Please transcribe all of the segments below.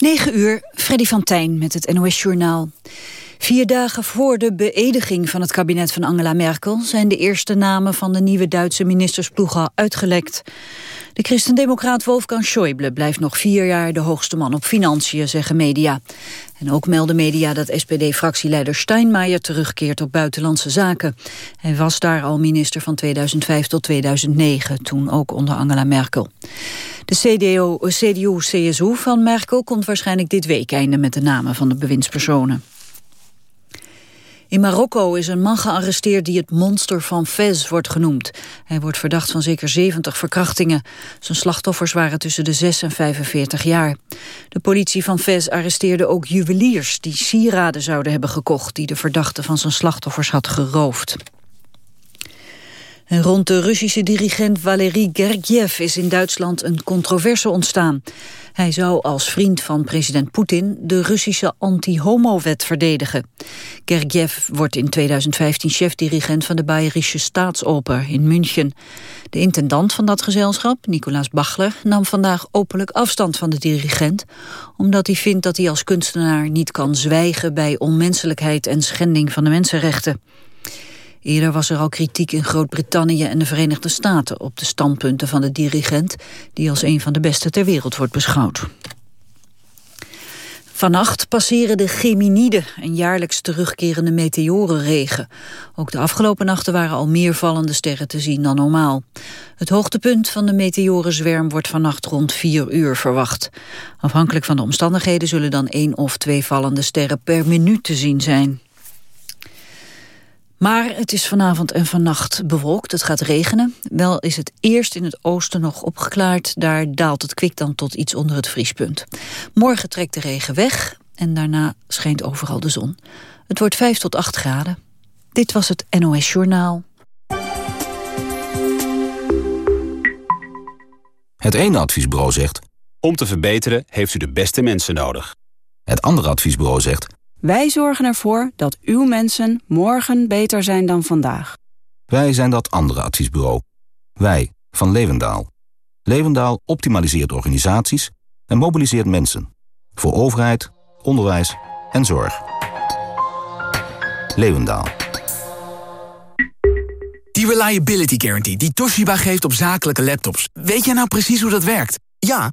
9 uur, Freddy van Tijn met het NOS-journaal. Vier dagen voor de beëdiging van het kabinet van Angela Merkel... zijn de eerste namen van de nieuwe Duitse ministersploeg al uitgelekt. De christendemocraat Wolfgang Schäuble blijft nog vier jaar... de hoogste man op financiën, zeggen media. En ook melden media dat SPD-fractieleider Steinmeier... terugkeert op buitenlandse zaken. Hij was daar al minister van 2005 tot 2009, toen ook onder Angela Merkel. De CDU-CSU van Merkel komt waarschijnlijk dit week einde met de namen van de bewindspersonen. In Marokko is een man gearresteerd die het monster van Fez wordt genoemd. Hij wordt verdacht van zeker 70 verkrachtingen. Zijn slachtoffers waren tussen de 6 en 45 jaar. De politie van Fez arresteerde ook juweliers die sieraden zouden hebben gekocht... die de verdachte van zijn slachtoffers had geroofd. Rond de Russische dirigent Valery Gergiev is in Duitsland een controverse ontstaan. Hij zou als vriend van president Poetin de Russische anti-homo-wet verdedigen. Gergiev wordt in 2015 chef-dirigent van de Bayerische Staatsoper in München. De intendant van dat gezelschap, Nicolaas Bachler, nam vandaag openlijk afstand van de dirigent, omdat hij vindt dat hij als kunstenaar niet kan zwijgen bij onmenselijkheid en schending van de mensenrechten. Eerder was er al kritiek in Groot-Brittannië en de Verenigde Staten op de standpunten van de dirigent, die als een van de beste ter wereld wordt beschouwd. Vannacht passeren de Geminiden, een jaarlijks terugkerende meteorenregen. Ook de afgelopen nachten waren al meer vallende sterren te zien dan normaal. Het hoogtepunt van de meteorenzwerm wordt vannacht rond 4 uur verwacht. Afhankelijk van de omstandigheden zullen dan één of twee vallende sterren per minuut te zien zijn. Maar het is vanavond en vannacht bewolkt. Het gaat regenen. Wel is het eerst in het oosten nog opgeklaard. Daar daalt het kwik dan tot iets onder het vriespunt. Morgen trekt de regen weg en daarna schijnt overal de zon. Het wordt 5 tot 8 graden. Dit was het NOS Journaal. Het ene adviesbureau zegt... Om te verbeteren heeft u de beste mensen nodig. Het andere adviesbureau zegt... Wij zorgen ervoor dat uw mensen morgen beter zijn dan vandaag. Wij zijn dat andere adviesbureau. Wij, van Levendaal. Levendaal optimaliseert organisaties en mobiliseert mensen. Voor overheid, onderwijs en zorg. Levendaal. Die Reliability Guarantee die Toshiba geeft op zakelijke laptops. Weet jij nou precies hoe dat werkt? Ja,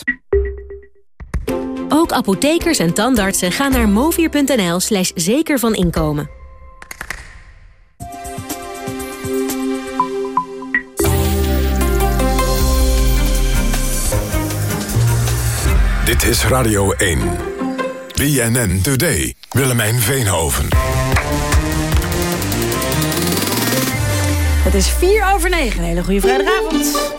Ook apothekers en tandartsen gaan naar movier.nl slash zeker van inkomen. Dit is Radio 1. BNN Today. Willemijn Veenhoven. Het is 4 over 9. Een hele goede vrijdagavond.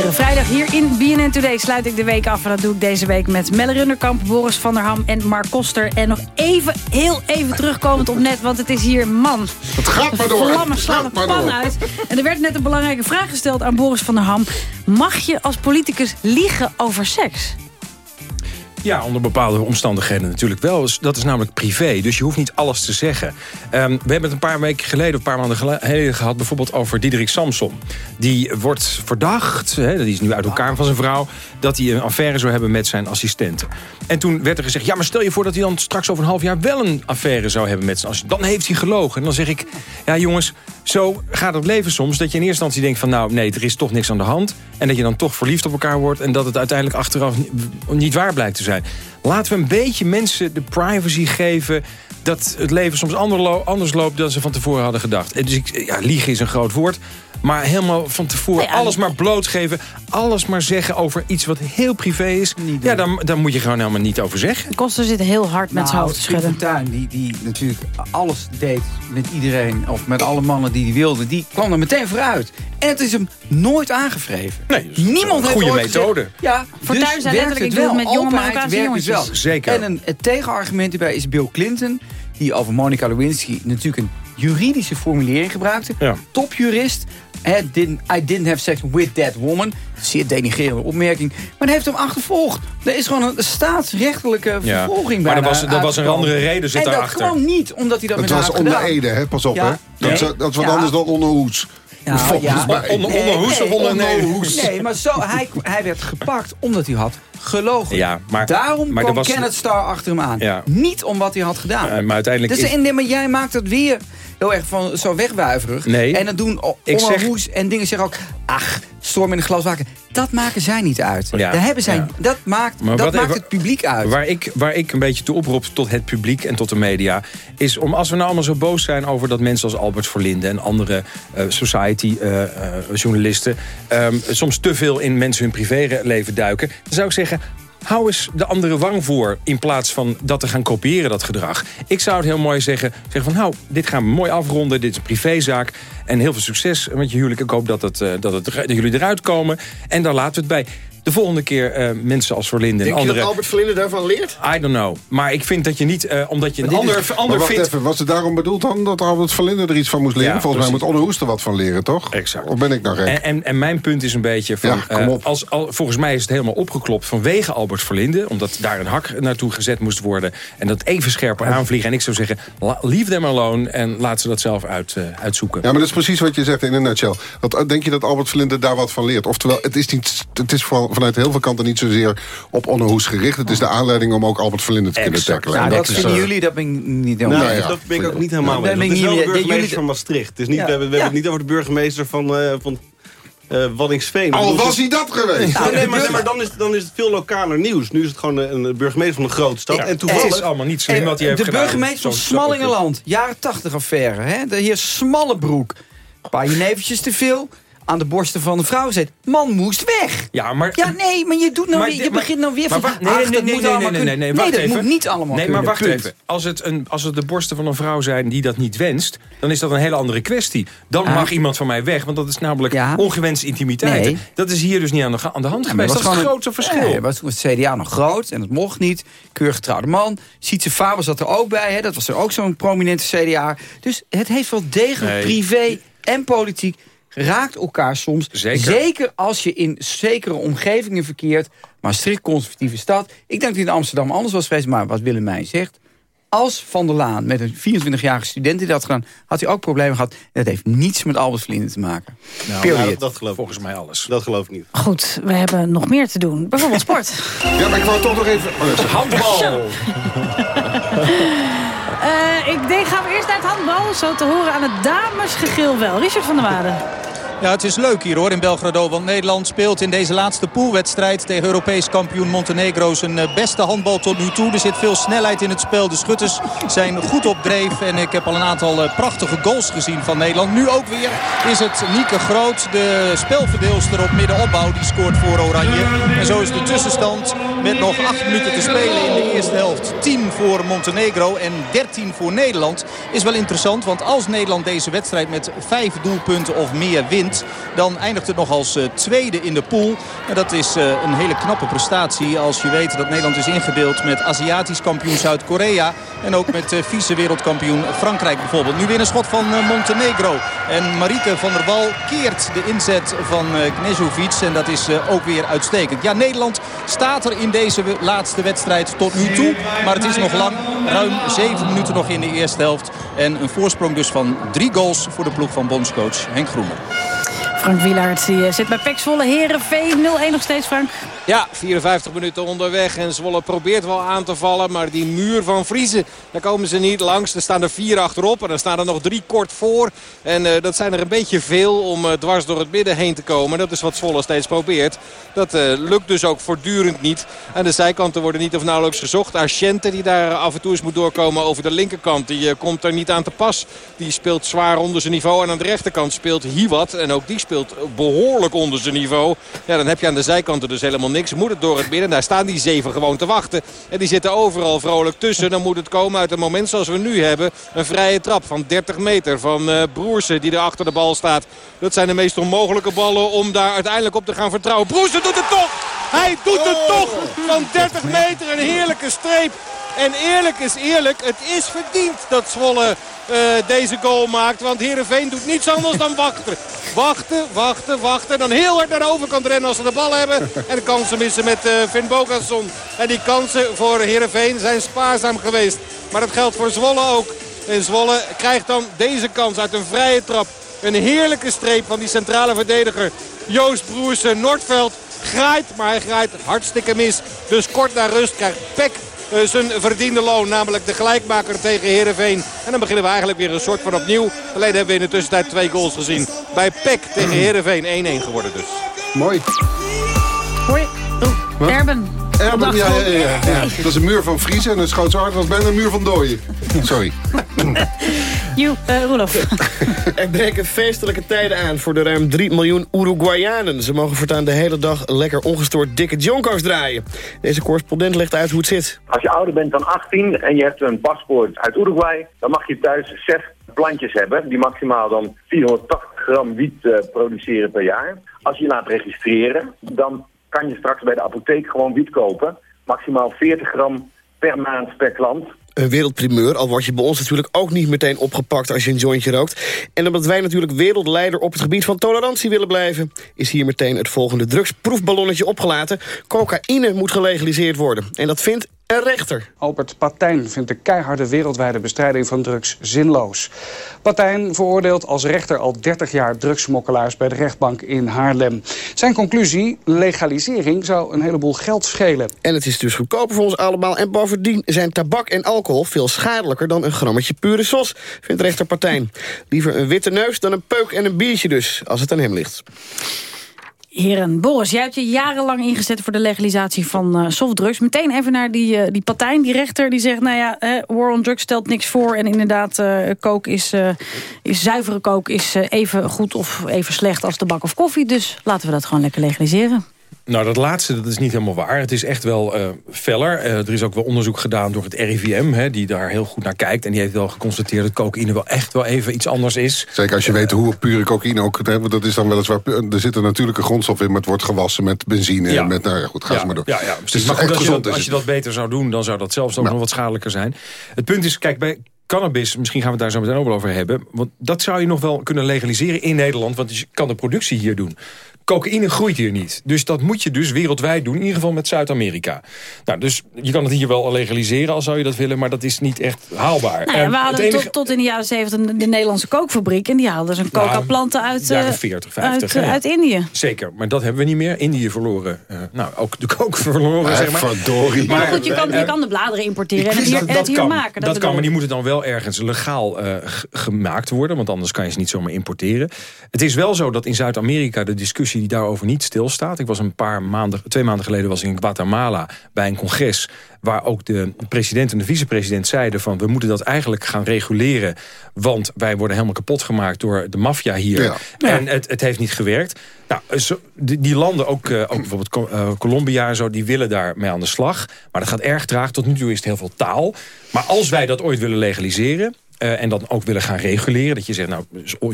Iedere vrijdag hier in BNN Today sluit ik de week af. En dat doe ik deze week met Melle Runderkamp, Boris van der Ham en Mark Koster. En nog even, heel even terugkomend op net, want het is hier man. Het gaat maar door. Vlammen slaan de pan uit. En er werd net een belangrijke vraag gesteld aan Boris van der Ham. Mag je als politicus liegen over seks? Ja, onder bepaalde omstandigheden natuurlijk wel. Dat is namelijk privé, dus je hoeft niet alles te zeggen. Um, we hebben het een paar weken geleden, een paar maanden geleden gehad... bijvoorbeeld over Diederik Samson. Die wordt verdacht, hè, die is nu uit elkaar van zijn vrouw... dat hij een affaire zou hebben met zijn assistenten. En toen werd er gezegd, ja, maar stel je voor... dat hij dan straks over een half jaar wel een affaire zou hebben met zijn assistenten. Dan heeft hij gelogen. En dan zeg ik, ja jongens, zo gaat het leven soms... dat je in eerste instantie denkt van, nou nee, er is toch niks aan de hand... en dat je dan toch verliefd op elkaar wordt... en dat het uiteindelijk achteraf niet waar blijkt te zijn. Laten we een beetje mensen de privacy geven... dat het leven soms anders loopt dan ze van tevoren hadden gedacht. Dus ik, ja, liegen is een groot woord. Maar helemaal van tevoren alles maar blootgeven. Alles maar zeggen over iets wat heel privé is. Ja, dan, dan moet je gewoon helemaal niet over zeggen. Koster zit heel hard met zijn nou, hoofd te schudden. Tuin, die, die natuurlijk alles deed met iedereen... of met alle mannen die hij wilde, die kwam er meteen vooruit. En het is hem nooit aangevreven. Nee, Niemand een goede methode. Gezegd, ja, Fortuyn dus zei letterlijk, ik wel. doe het met jonge Marokkaanse werkt dus jongetjes. wel. Zeker. En een, het tegenargument hierbij is Bill Clinton... die over Monica Lewinsky natuurlijk een juridische formulering gebruikte. Ja. Topjurist. He, didn't, I didn't have sex with that woman. Zeer denigrerende opmerking. Maar dat heeft hem achtervolgd. Er is gewoon een staatsrechtelijke Ja. vervolging Maar bij er was- er was een andere reden zit En dat daarachter. kwam niet omdat hij dat Het met haar was had onder gedaan. Ede, hè? pas op. Ja. Hè? Dat, is, Nee. dat is wat Ja. anders dan onder hoes. Ja. Onder- onder hoes of onder nee? hoes? Nee, maar zo, hij, hij werd gepakt omdat hij had gelogen. Ja, maar, Daarom maar kwam was, Kenneth Starr achter hem aan. Ja. Niet om wat hij had gedaan. Eh, maar uiteindelijk dus is- nee, maar jij maakt het weer heel erg van zo wegwuiverig. Nee. En dan doen o- Ik Onno zeg- Hoes en dingen zeggen ook... ach, storm in een glas water. Dat maken zij niet uit. Ja, Daar hebben zij, ja. Dat maakt, Maar dat maakt het publiek uit. Waar ik, waar ik een beetje toe oproep tot het publiek en tot de media... is om als we nou allemaal zo boos zijn over dat mensen als Albert Verlinde... en andere eh, society-journalisten... soms te veel in mensen hun privéleven duiken... dan zou ik zeggen... Hou eens de andere wang voor in plaats van dat te gaan kopiëren, dat gedrag. Ik zou het heel mooi zeggen, zeggen van nou, dit gaan we mooi afronden. Dit is een privézaak en heel veel succes met je huwelijk. Ik hoop dat, het, eh, dat, dat jullie eruit komen. En daar laten we het bij. De volgende keer eh, mensen als Verlinde en Denk je andere... dat Albert Verlinde daarvan leert? I don't know. Maar ik vind dat je niet, eh, omdat je een Maar ander, is- ander maar wacht vindt... even, was het daarom bedoeld dan dat Albert Verlinde er iets van moest leren? Ja, Volgens mij moet Onno Hoes er wat van leren, toch? Exact. Of ben ik nou gek? En, en, en mijn punt is een beetje van... Ja, kom eh, op. als, al, volgens mij is het helemaal opgeklopt vanwege Albert Verlinde. Omdat daar een hak naartoe gezet moest worden. En dat even scherper aanvliegen. En ik zou zeggen, leave them alone. En laat ze dat zelf uit, eh, uitzoeken. Ja, maar dat is precies wat je zegt in een nutshell. Want, eh, denk je dat Albert Verlinde daar wat van leert? Oftewel, het is, niet, het is vooral vanuit heel veel kanten niet zozeer op Onno Hoes gericht. Het is de aanleiding om ook Albert Verlinde te kunnen tackelen. Nou, En dat is, vinden eh, jullie, dat ben ik niet Nou, helemaal ja. dat ben ik ook niet helemaal Ja, mee. Dat is wel de mee- burgemeester jullie- van Maastricht. Het is niet, Ja. we hebben, we Ja. hebben het niet over de burgemeester van, eh van eh Waddinxveen. Al was hij dat geweest! Nee, nee, maar, nee, maar dan, is, dan is het veel lokaler nieuws. Nu is het gewoon een een burgemeester van een grote stad. Ja, en het toevallig... is allemaal niet slim wat hij heeft de gedaan. burgemeester van Zo- zo- Smallingenland. Jaren 80 affaire. Hè? De heer Smallebroek. Een paar jenevertjes te veel. Aan de borsten van de vrouw gezet. Man moest weg. Ja, maar... Ja, nee, maar je, doet nou Maar weer, je maar- begint nou weer maar van... wacht- nee, nee, nee, nee, nee, nee, nee, kunnen. nee, wacht dat even. moet niet allemaal Nee, maar kunnen, wacht punt. even. Als het, een, als het de borsten van een vrouw zijn die dat niet wenst... dan is dat een hele andere kwestie. Dan Ja. mag iemand van mij weg, want dat is namelijk Ja. ongewenste intimiteit. Nee. Dat is hier dus niet aan de, aan de hand Ja, geweest. Dat is het een- verschil. Nee, was het CDA nog groot en dat mocht niet. Keurig getrouwde man. Sietse Faber zat er ook bij. Hè? Dat was er ook zo'n prominente CDA. Dus het heeft wel degelijk Nee. privé en politiek raakt elkaar soms. Zeker. als je in zekere omgevingen verkeert. Maar strikt conservatieve stad. Ik denk dat in Amsterdam anders was geweest. Maar wat Willemijn zegt. Als Van der Laan met een 24-jarige student die dat had gedaan... had hij ook problemen gehad. En dat heeft niets met Albert Verlinde te maken. Nou, Period. Nou, dat geloof ik Volgens mij alles. Dat geloof ik niet. Goed, we hebben nog meer te doen. Bijvoorbeeld sport. Ja, maar ik wou toch nog even... Oh. Handbal! Eh, ik denk, gaan we eerst naar het handbal. Zo te horen aan het damesgegil wel. Richard van der Waarden. Ja, het is leuk hier hoor in Belgrado. Want Nederland speelt in deze laatste poolwedstrijd tegen Europees kampioen Montenegro zijn eh, beste handbal tot nu toe. Er zit veel snelheid in het spel. De schutters zijn goed op dreef. En ik heb al een aantal eh, prachtige goals gezien van Nederland. Nu ook weer is het Nieke Groot, de spelverdeelster op middenopbouw. Die scoort voor Oranje. En zo is de tussenstand met nog acht minuten te spelen in de eerste helft. 10 voor Montenegro en 13 voor Nederland. Is wel interessant, want als Nederland deze wedstrijd met vijf doelpunten of meer wint dan eindigt het nog als tweede in de pool. En dat is een hele knappe prestatie als je weet dat Nederland is ingedeeld... met Aziatisch kampioen Zuid-Korea en ook met vice-wereldkampioen Frankrijk bijvoorbeeld. Nu weer een schot van Montenegro. En Marieke van der Wal keert de inzet van Knezovic. En dat is ook weer uitstekend. Ja, Nederland staat er in deze laatste wedstrijd tot nu toe. Maar het is nog lang. Ruim zeven minuten nog in de eerste helft. En een voorsprong dus van drie goals voor de ploeg van bondscoach Henk Groener. Frank Wielaert eh, zit bij Pek. Heren V0-1 nog steeds, Frank. Ja, 54 minuten onderweg. En Zwolle probeert wel aan te vallen. Maar die muur van Vriezen, daar komen ze niet langs. Er staan er vier achterop. En er staan er nog drie kort voor. En uh, dat zijn er een beetje veel om uh, dwars door het midden heen te komen. Dat is wat Zwolle steeds probeert. Dat uh, lukt dus ook voortdurend niet. Aan de zijkanten worden niet of nauwelijks gezocht. Argente die daar af en toe eens moet doorkomen over de linkerkant. Die komt er niet aan te pas. Die speelt zwaar onder zijn niveau. En aan de rechterkant speelt Hiwat. En ook die speelt behoorlijk onder zijn niveau. Ja, dan heb je aan de zijkanten dus helemaal niks. Moet het door het midden. Daar staan die zeven gewoon te wachten. En die zitten overal vrolijk tussen. Dan moet het komen uit een moment zoals we nu hebben. Een vrije trap van 30 meter van uh, Broersen die er achter de bal staat. Dat zijn de meest onmogelijke ballen om daar uiteindelijk op te gaan vertrouwen. Broersen doet het toch! Hij doet het toch! Van 30 meter een heerlijke streep. En eerlijk is eerlijk, het is verdiend dat Zwolle uh, deze goal maakt. Want Heerenveen doet niets anders dan wachten. Wachten, wachten, wachten. Dan heel hard naar de overkant rennen als ze de bal hebben. En de kansen missen met uh, Finn Bogason. En die kansen voor Heerenveen zijn spaarzaam geweest. Maar dat geldt voor Zwolle ook. En Zwolle krijgt dan deze kans uit een vrije trap. Een heerlijke streep van die centrale verdediger Joost Broersen. Noordveld graait, maar hij graait hartstikke mis. Dus kort na rust krijgt Peck uh, zijn verdiende loon. Namelijk de gelijkmaker tegen Heerenveen. En dan beginnen we eigenlijk weer een soort van opnieuw. Alleen hebben we in de tussentijd twee goals gezien. Bij Peck tegen Heerenveen 1-1 geworden dus. Mooi. Hoi. Oh, Erben. Erben, ja, ja, ja, ja, Dat is een muur van Vriezen en het schoot zo hard als bijna een muur van dooien. Sorry. Joe, uh, Roelof. er breken feestelijke tijden aan voor de ruim 3 miljoen Uruguayanen. Ze mogen voortaan de hele dag lekker ongestoord dikke jonko's draaien. Deze correspondent legt uit hoe het zit. Als je ouder bent dan 18 en je hebt een paspoort uit Uruguay... dan mag je thuis zes plantjes hebben... die maximaal dan 480 gram wiet uh, produceren per jaar. Als je je laat registreren, dan kan je straks bij de apotheek gewoon wiet kopen. Maximaal 40 gram per maand per klant. Een wereldprimeur, al word je bij ons natuurlijk ook niet meteen opgepakt als je een jointje rookt. En omdat wij natuurlijk wereldleider op het gebied van tolerantie willen blijven... is hier meteen het volgende drugsproefballonnetje opgelaten. Cocaïne moet gelegaliseerd worden. En dat vindt een rechter. Albert Patijn vindt de keiharde wereldwijde bestrijding van drugs zinloos. Patijn veroordeelt als rechter al 30 jaar drugsmokkelaars bij de rechtbank in Haarlem. Zijn conclusie, legalisering zou een heleboel geld schelen. En het is dus goedkoper voor ons allemaal. En bovendien zijn tabak en alcohol veel schadelijker dan een grammetje pure sos, vindt rechter Patijn. Liever een witte neus dan een peuk en een biertje dus, als het aan hem ligt. Heren, Boris, jij hebt je jarenlang ingezet voor de legalisatie van uh, softdrugs. Meteen even naar die, uh, die partij, die rechter, die zegt... nou ja, war on drugs stelt niks voor. En inderdaad, kook is, is, zuivere kook is even goed of even slecht als tabak of koffie. Dus laten we dat gewoon lekker legaliseren. Nou, dat laatste dat is niet helemaal waar. Het is echt wel uh, feller. Uh, er is ook wel onderzoek gedaan door het RIVM... Hè, die daar heel goed naar kijkt. En die heeft wel geconstateerd dat cocaïne wel echt wel even iets anders is. Zeker als je weet hoe pure cocaïne ook... Hè, dat is dan weliswaar... Er zit een natuurlijke grondstof in, maar het wordt gewassen met benzine. Ja. Met, nou ja, goed, ga ja, maar door. Ja, ja, dus maar goed, als, je dat, als je dat beter zou doen... dan zou dat zelfs ook nou. nog wat schadelijker zijn. Het punt is, kijk, bij cannabis, misschien gaan we het daar zo meteen ook wel over hebben... want dat zou je nog wel kunnen legaliseren in Nederland... want je kan de productie hier doen cocaïne groeit hier niet. Dus dat moet je dus wereldwijd doen. In ieder geval met Zuid-Amerika. Nou, dus je kan het hier wel legaliseren als zou je dat willen. Maar dat is niet echt haalbaar. Nou ja, we hadden enige... tot, tot, in de jaren 70 de Nederlandse kookfabriek. En die haalden zijn nou, coca-planten uit, jaren 40, 50, uit, ja. uit, Indië. Zeker, maar dat hebben we niet meer. Indië verloren. Uh, nou, ook de kook verloren, zeg maar. Verdorie. Maar, goed, je kan, je kan de bladeren importeren en het hier, dat, hier maken. Dat, dat kan, maar die moeten dan wel ergens legaal uh, gemaakt worden. Want anders kan je ze niet zomaar importeren. Het is wel zo dat in Zuid-Amerika de discussie die daarover niet stilstaat. Ik was een paar maanden, twee maanden geleden was in Guatemala bij een congres waar ook de president en de vicepresident zeiden van... we moeten dat eigenlijk gaan reguleren... want wij worden helemaal kapot gemaakt door de maffia hier. Ja. En het, het heeft niet gewerkt. Nou, zo, die, die, landen, ook, uh, ook bijvoorbeeld uh, Colombia en zo... die willen daarmee aan de slag. Maar dat gaat erg traag. Tot nu toe is het heel veel taal. Maar als wij dat ooit willen legaliseren en dan ook willen gaan reguleren. Dat je zegt, nou,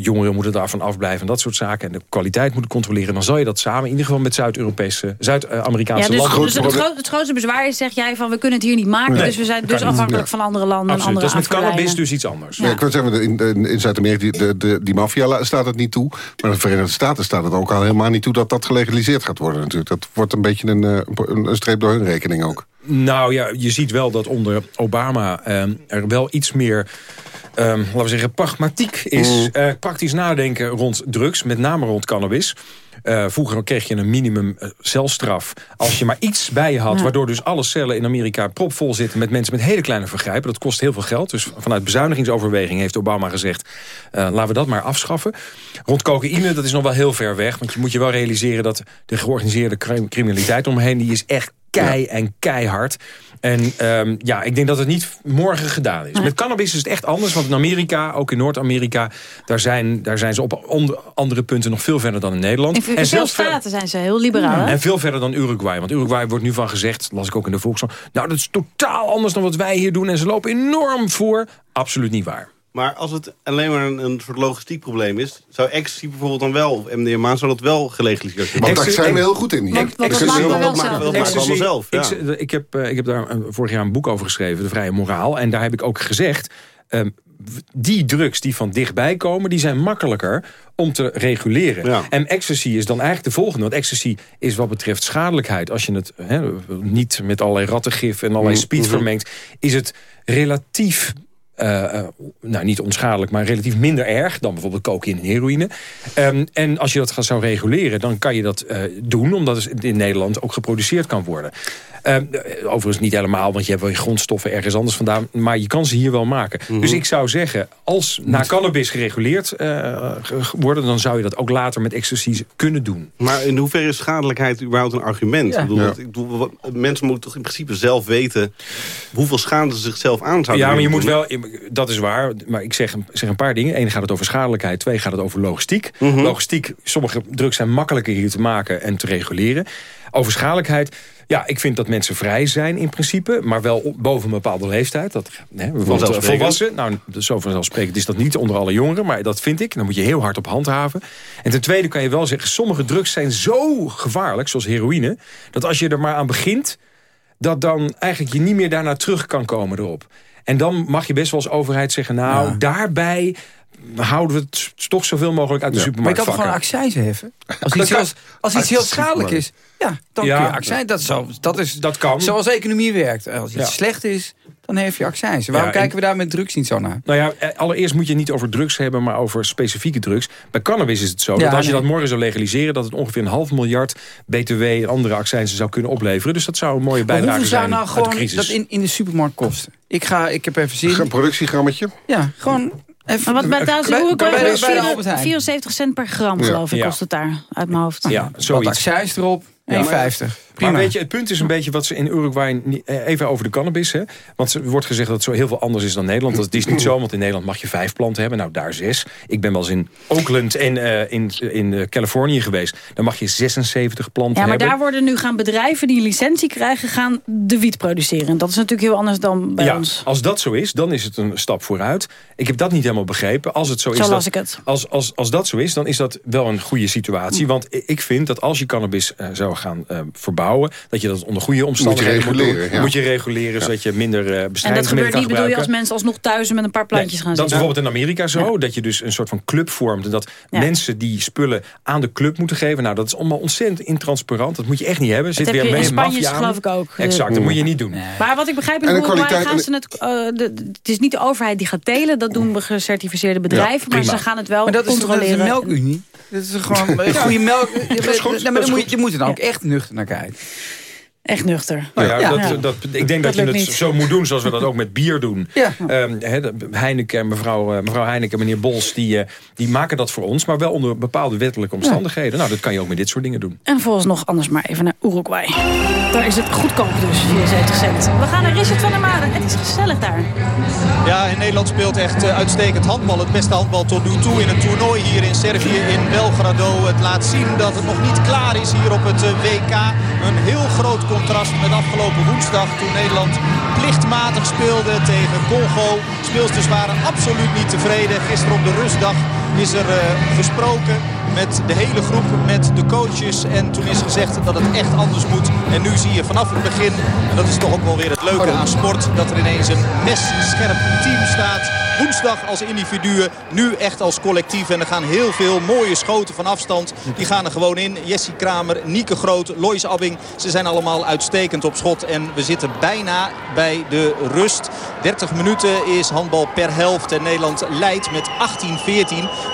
jongeren moeten daarvan afblijven... en dat soort zaken. En de kwaliteit moeten controleren. Dan zal je dat samen, in ieder geval met Zuid-Europese... Zuid-Amerikaanse ja, dus, landen... Dus het, gro het, grootste bezwaar is, zeg jij, van we kunnen het hier niet maken. dus we zijn dus afhankelijk van andere landen Absoluut. en andere Dat is met cannabis dus iets anders. Ja. ik wil zeggen, in, in Zuid-Amerika, die, de, die maffia staat het niet toe. Maar de Verenigde Staten staat het ook al helemaal niet toe... dat dat gelegaliseerd gaat worden natuurlijk. Dat wordt een beetje een, een, een streep door hun rekening ook. Nou ja, je ziet wel dat onder Obama eh, er wel iets meer... Um, laten we zeggen, pragmatiek is. Mm. Uh, praktisch nadenken rond drugs, met name rond cannabis. Uh, vroeger kreeg je een minimum uh, celstraf als je maar iets bij je had... Ja. waardoor dus alle cellen in Amerika propvol zitten... met mensen met hele kleine vergrijpen. Dat kost heel veel geld. Dus vanuit bezuinigingsoverweging heeft Obama gezegd... Uh, laten we dat maar afschaffen. Rond cocaïne, dat is nog wel heel ver weg. Want je moet je wel realiseren dat de georganiseerde criminaliteit omheen... die is echt kei ja. en keihard. En um, ja, ik denk dat het niet morgen gedaan is. Nee. Met cannabis is het echt anders. Want in Amerika, ook in Noord-Amerika... Daar zijn, daar zijn ze op andere punten nog veel verder dan in Nederland. In, en veel staten zijn ze heel liberaal. Ja. En veel verder dan Uruguay. Want Uruguay wordt nu van gezegd, las ik ook in de Volkskrant... nou, dat is totaal anders dan wat wij hier doen. En ze lopen enorm voor. Absoluut niet waar. Maar als het alleen maar een, een soort logistiek probleem is... zou ecstasy bijvoorbeeld dan wel, of MDMA, zou dat wel gelegaliseerd worden? Want daar zijn we heel goed in. Want, want dat maken we wel zelf. Ecstasy, zelf ja. ik, ik, heb, ik heb daar vorig jaar een boek over geschreven, De Vrije Moraal. En daar heb ik ook gezegd... Um, die drugs die van dichtbij komen, die zijn makkelijker om te reguleren. Ja. En ecstasy is dan eigenlijk de volgende. Want ecstasy is wat betreft schadelijkheid... als je het he, niet met allerlei rattengif en allerlei speed mm -hmm. vermengt... is het relatief uh, uh, nou, niet onschadelijk, maar relatief minder erg... dan bijvoorbeeld cocaïne en heroïne. Um, en als je dat zou reguleren, dan kan je dat uh, doen... omdat het in Nederland ook geproduceerd kan worden. Um, overigens niet helemaal, want je hebt wel je grondstoffen ergens anders vandaan. Maar je kan ze hier wel maken. Mm -hmm. Dus ik zou zeggen, als na cannabis gereguleerd worden... dan zou je dat ook later met ecstasy kunnen doen. Maar in hoeverre is schadelijkheid überhaupt een argument? Ja. Ik bedoel, ja. ik bedoel, wat, mensen moeten toch in principe zelf weten... hoeveel schade ze zichzelf aan zouden Ja, maar je moet wel dat is waar, maar ik zeg, zeg een paar dingen. Eén gaat het over schadelijkheid, twee gaat het over logistiek. Mm -hmm. Logistiek, sommige drugs zijn makkelijker hier te maken en te reguleren. Over schadelijkheid, ja, ik vind dat mensen vrij zijn in principe... maar wel boven een bepaalde leeftijd. Dat, hè, bijvoorbeeld volwassen, nou, zo vanzelfsprekend is dat niet onder alle jongeren... maar dat vind ik, dan moet je heel hard op handhaven. En ten tweede kan je wel zeggen... sommige drugs zijn zo gevaarlijk, zoals heroïne... dat als je er maar aan begint... dat dan eigenlijk je niet meer daarna terug kan komen erop. En dan mag je best wel als overheid zeggen... nou, ja. daarbij houden we het toch zoveel mogelijk uit de ja. supermarkt. Maar je kan gewoon accijns heffen? Als iets, als, als iets heel schadelijk is, ja, dan ja, kun je accijns. Dat, zo, dat, is dat kan. zoals economie werkt. Als iets slecht is, dan heb je accijns. Waarom kijken we daar met drugs niet zo naar? Nou ja, allereerst moet je het niet over drugs hebben... maar over specifieke drugs. Bij cannabis is het zo dat als je dat morgen zou legaliseren... dat het ongeveer een half miljard btw en andere accijnsen zou kunnen opleveren. Dus dat zou een mooie bijdrage zijn nou gewoon dat in, in de supermarkt kosten? Ik, ga, ik heb even zien... Een productiegrammetje? Ja, gewoon Even, maar wat bij thuis de bij, 74 cent per gram, geloof ik, ja. kost het daar, uit mijn hoofd. Ja, zoiets. Wat accijns erop, 1,50. Ja. Maar weet je, het punt is een beetje wat ze in Uruguay... Even over de cannabis, hè. Want er wordt gezegd dat het zo heel veel anders is dan Nederland. Dat is niet zo, want in Nederland mag je vijf planten hebben. Nou, daar zes. Ik ben wel eens in Oakland en uh, in, in uh, Californië geweest. Daar mag je 76 planten hebben. Ja, maar daar worden nu gaan bedrijven die een licentie krijgen... gaan de wiet produceren. En dat is natuurlijk heel anders dan bij ja, ons. Als dat zo is, dan is het een stap vooruit. Ik heb dat niet helemaal begrepen. Als het zo, zo is las dat, ik het. Als, als, als dat zo is, dan is dat wel een goede situatie. Hm. Want ik vind dat als je cannabis uh, zou gaan verbouwen... dat je dat onder goede omstandigheden moet je reguleren. Moet, ja. moet je reguleren ja. zodat je minder uh, bestrijdingsmiddelen En dat gebeurt niet, bedoel je, als mensen alsnog thuis met een paar plantjes nee, gaan Dat zitten? is bijvoorbeeld in Amerika zo, ja. dat je dus een soort van club vormt... en dat mensen die spullen aan de club moeten geven. Nou, dat is allemaal ontzettend intransparant. Dat moet je echt niet hebben. Dat Zit heb weer je mee in Spanje geloof ik ook. Exact, dat moet je niet doen. Nee. Maar wat ik begrijp is, kwaliteit... gaan ze het, uh, de, het is niet de overheid die gaat telen. Dat doen gecertificeerde bedrijven. maar ze gaan het wel maar dat controleren. Is, dat is een melkunie. Dat is gewoon een goede melk. Maar je moet er dan ook echt nuchter naar kijken. Echt nuchter. Nou ja, ja. Dat, dat, dat, ik denk dat, dat je het niet. zo moet doen zoals we dat ook met bier doen. Ja. Um, he, Heineken, mevrouw, uh, mevrouw Heineken, meneer Bols, die, uh, die maken dat voor ons. Maar wel onder bepaalde wettelijke omstandigheden. Ja. Nou, dat kan je ook met dit soort dingen doen. En volgens nog anders maar even naar Uruguay. Daar is het goedkoop dus, 74 cent. We gaan naar Richard van der Maren. Het is gezellig daar. Ja, in Nederland speelt echt uh, uitstekend handbal. Het beste handbal tot nu toe in het toernooi hier in Servië, in Belgrado. Het laat zien dat het nog niet klaar is hier op het WK. Een heel groot contrast met afgelopen woensdag toen Nederland plichtmatig speelde tegen Congo. Speelsters waren absoluut niet tevreden. Gisteren op de rustdag is er gesproken met de hele groep, met de coaches. En toen is gezegd dat het echt anders moet. En nu zie je vanaf het begin, en dat is toch ook wel weer het leuke aan sport... dat er ineens een messcherp team staat woensdag als individuen, nu echt als collectief. En er gaan heel veel mooie schoten van afstand. Die gaan er gewoon in. Jessie Kramer, Nieke Groot, Lois Abbing. Ze zijn allemaal uitstekend op schot. En we zitten bijna bij de rust. 30 minuten is handbal per helft. En Nederland leidt met 18-14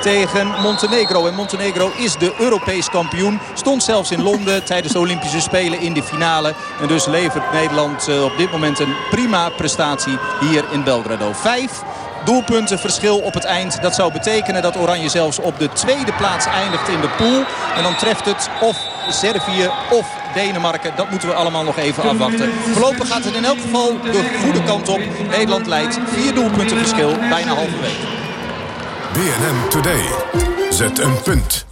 tegen Montenegro. En Montenegro is de Europees kampioen. Stond zelfs in Londen tijdens de Olympische Spelen in de finale. En dus levert Nederland eh, op dit moment een prima prestatie hier in Belgrado. Vijf doelpunten verschil op het eind. Dat zou betekenen dat Oranje zelfs op de tweede plaats eindigt in de pool. En dan treft het of Servië of Denemarken. Dat moeten we allemaal nog even afwachten. Voorlopig gaat het in elk geval de goede kant op. Nederland leidt vier doelpunten verschil bijna halverwege. BNN Today. Zet een punt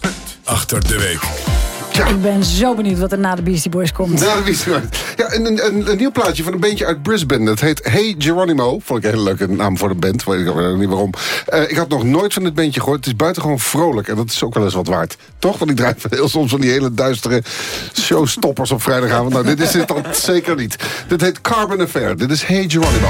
achter de week. Ik ben zo benieuwd wat er na de Beastie Boys komt. Na de Beastie Boys. Ja, een, een, een, nieuw plaatje van een bandje uit Brisbane. Dat heet Hey Geronimo. Vond ik een hele leuke naam voor een band. Weet ik ook niet waarom. Uh, ik had nog nooit van dit bandje gehoord. Het is buitengewoon vrolijk. En dat is ook wel eens wat waard. Toch? Want ik draai heel soms van die hele duistere showstoppers op vrijdagavond. Nou, dit is dit dan zeker niet. Dit heet Carbon Affair. Dit is Hey Geronimo.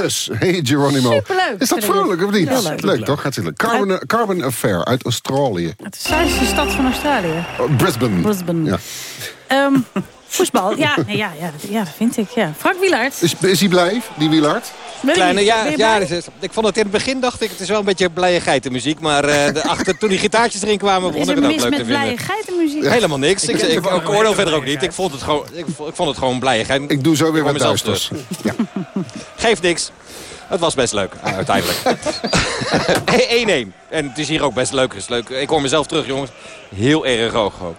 Hey Geronimo. Superleuk. Is dat vrolijk of niet? Leuk. leuk toch? Hartstikke Carbon, Carbon Affair uit Australië. Het is de stad van Australië. Oh, Brisbane. Brisbane. Ja. Um, Voetbal, ja, nee, ja, ja, dat, ja, dat vind ik. Ja. Frank Wielaert. Is, is hij blij, die Wielaert? Kleine, ja, ja, ik vond het in het begin dacht ik, het is wel een beetje blije geitenmuziek. Maar uh, de, achter, toen die gitaartjes erin kwamen, begon ik het ook leuk te vinden. Is blije geitenmuziek? Helemaal niks. Ik, ik, ik, oordeel verder ook niet. Ik vond het gewoon, ik, ik vond het gewoon blije geit. Ik doe zo weer wat duisters. Ja. Geeft niks. Het was best leuk, uiteindelijk. 1-1. En het is hier ook best leuk. Is leuk. Ik hoor mezelf terug, jongens. Heel erg hoog ook.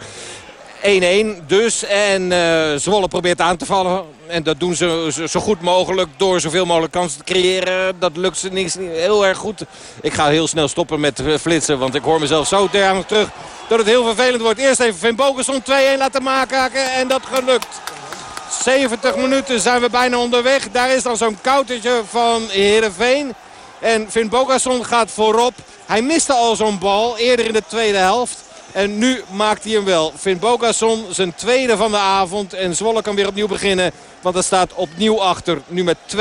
1-1 dus. En uh, Zwolle probeert aan te vallen. En dat doen ze zo goed mogelijk door zoveel mogelijk kansen te creëren. Dat lukt ze niet heel erg goed. Ik ga heel snel stoppen met eh, flitsen. Want ik hoor mezelf zo dermelijk terug dat het heel vervelend wordt. Eerst even Finn Bogerson 2-1 laten maken. En dat gelukt. 70 minuten zijn we bijna onderweg. Daar is dan zo'n koutertje van Heerenveen. En Finn Bogason gaat voorop. Hij miste al zo'n bal eerder in de tweede helft. En nu maakt hij hem wel. Finn Bogason zijn tweede van de avond. En Zwolle kan weer opnieuw beginnen. Want dat staat opnieuw achter. Nu met 2-1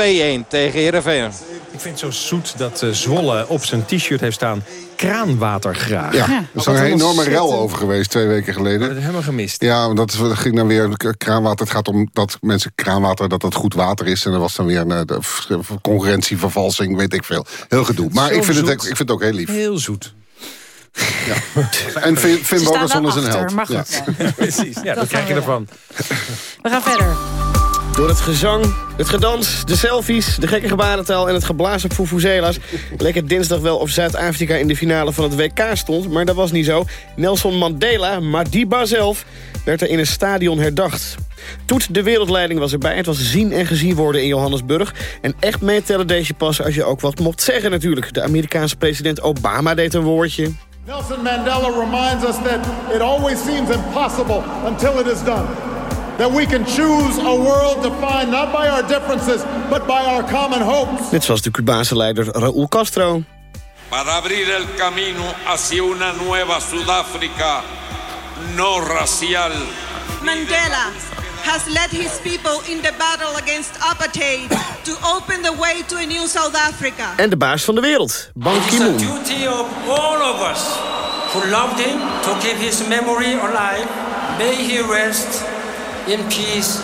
tegen Heerenveen. Ik vind het zo zoet dat uh, Zwolle op zijn t-shirt heeft staan... kraanwater graag. Ja, er is een enorme rel over geweest twee weken geleden. Dat heb helemaal gemist. Ja, dat ging dan weer kraanwater. Het gaat om dat mensen kraanwater, dat dat goed water is. En er was dan weer een de concurrentievervalsing, weet ik veel. Heel gedoe. Maar ik vind, het, ik vind het ook heel lief. Heel zoet. Ja. En Finn, Finn Bogason is een held. Maar goed. Ja. Precies, ja, dat krijg je ervan. We gaan verder. Door het gezang, het gedans, de selfies, de gekke gebarentaal... en het geblazen op Fufuzela's leek het dinsdag wel of Zuid-Afrika in de finale van het WK stond. Maar dat was niet zo. Nelson Mandela, Madiba zelf, werd er in een stadion herdacht. Toet de wereldleiding was erbij. Het was zien en gezien worden in Johannesburg. En echt meetellen deze pas als je ook wat mocht zeggen natuurlijk. De Amerikaanse president Obama deed een woordje. Nelson Mandela reminds us that it always seems impossible until it is done. That we can choose a world defined not by our differences, but by our common hopes. Dit was de Cubaanse leider Raúl Castro. Para abrir el camino hacia una nueva Sudáfrica no racial. Mandela has led his people in the battle against apartheid to open the way to a new South Africa. En de baas van de wereld, Ban Ki-moon. It is a duty of all of us who loved him to keep his memory alive. May he rest in peace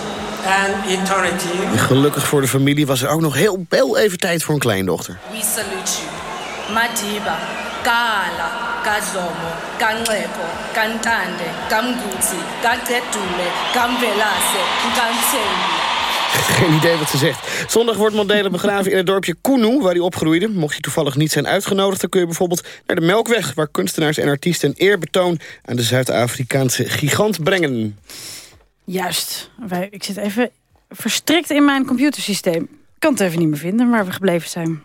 and eternity. Gelukkig voor de familie was er ook nog heel, heel even tijd voor een kleindochter. We salute you. Madiba, Kala, Kazomo, Kanxeko, Kantande, Kamguti, Kacedume, Kamvelase, Kamthembi. Geen idee wat ze zegt. Zondag wordt Mandela begraven in het dorpje Kunu, waar hij opgroeide. Mocht je toevallig niet zijn uitgenodigd, dan kun je bijvoorbeeld naar de Melkweg... waar kunstenaars en artiesten een eerbetoon aan de Zuid-Afrikaanse gigant brengen. Juist. Wij, ik zit even verstrikt in mijn computersysteem. Ik kan het even niet meer vinden waar we gebleven zijn.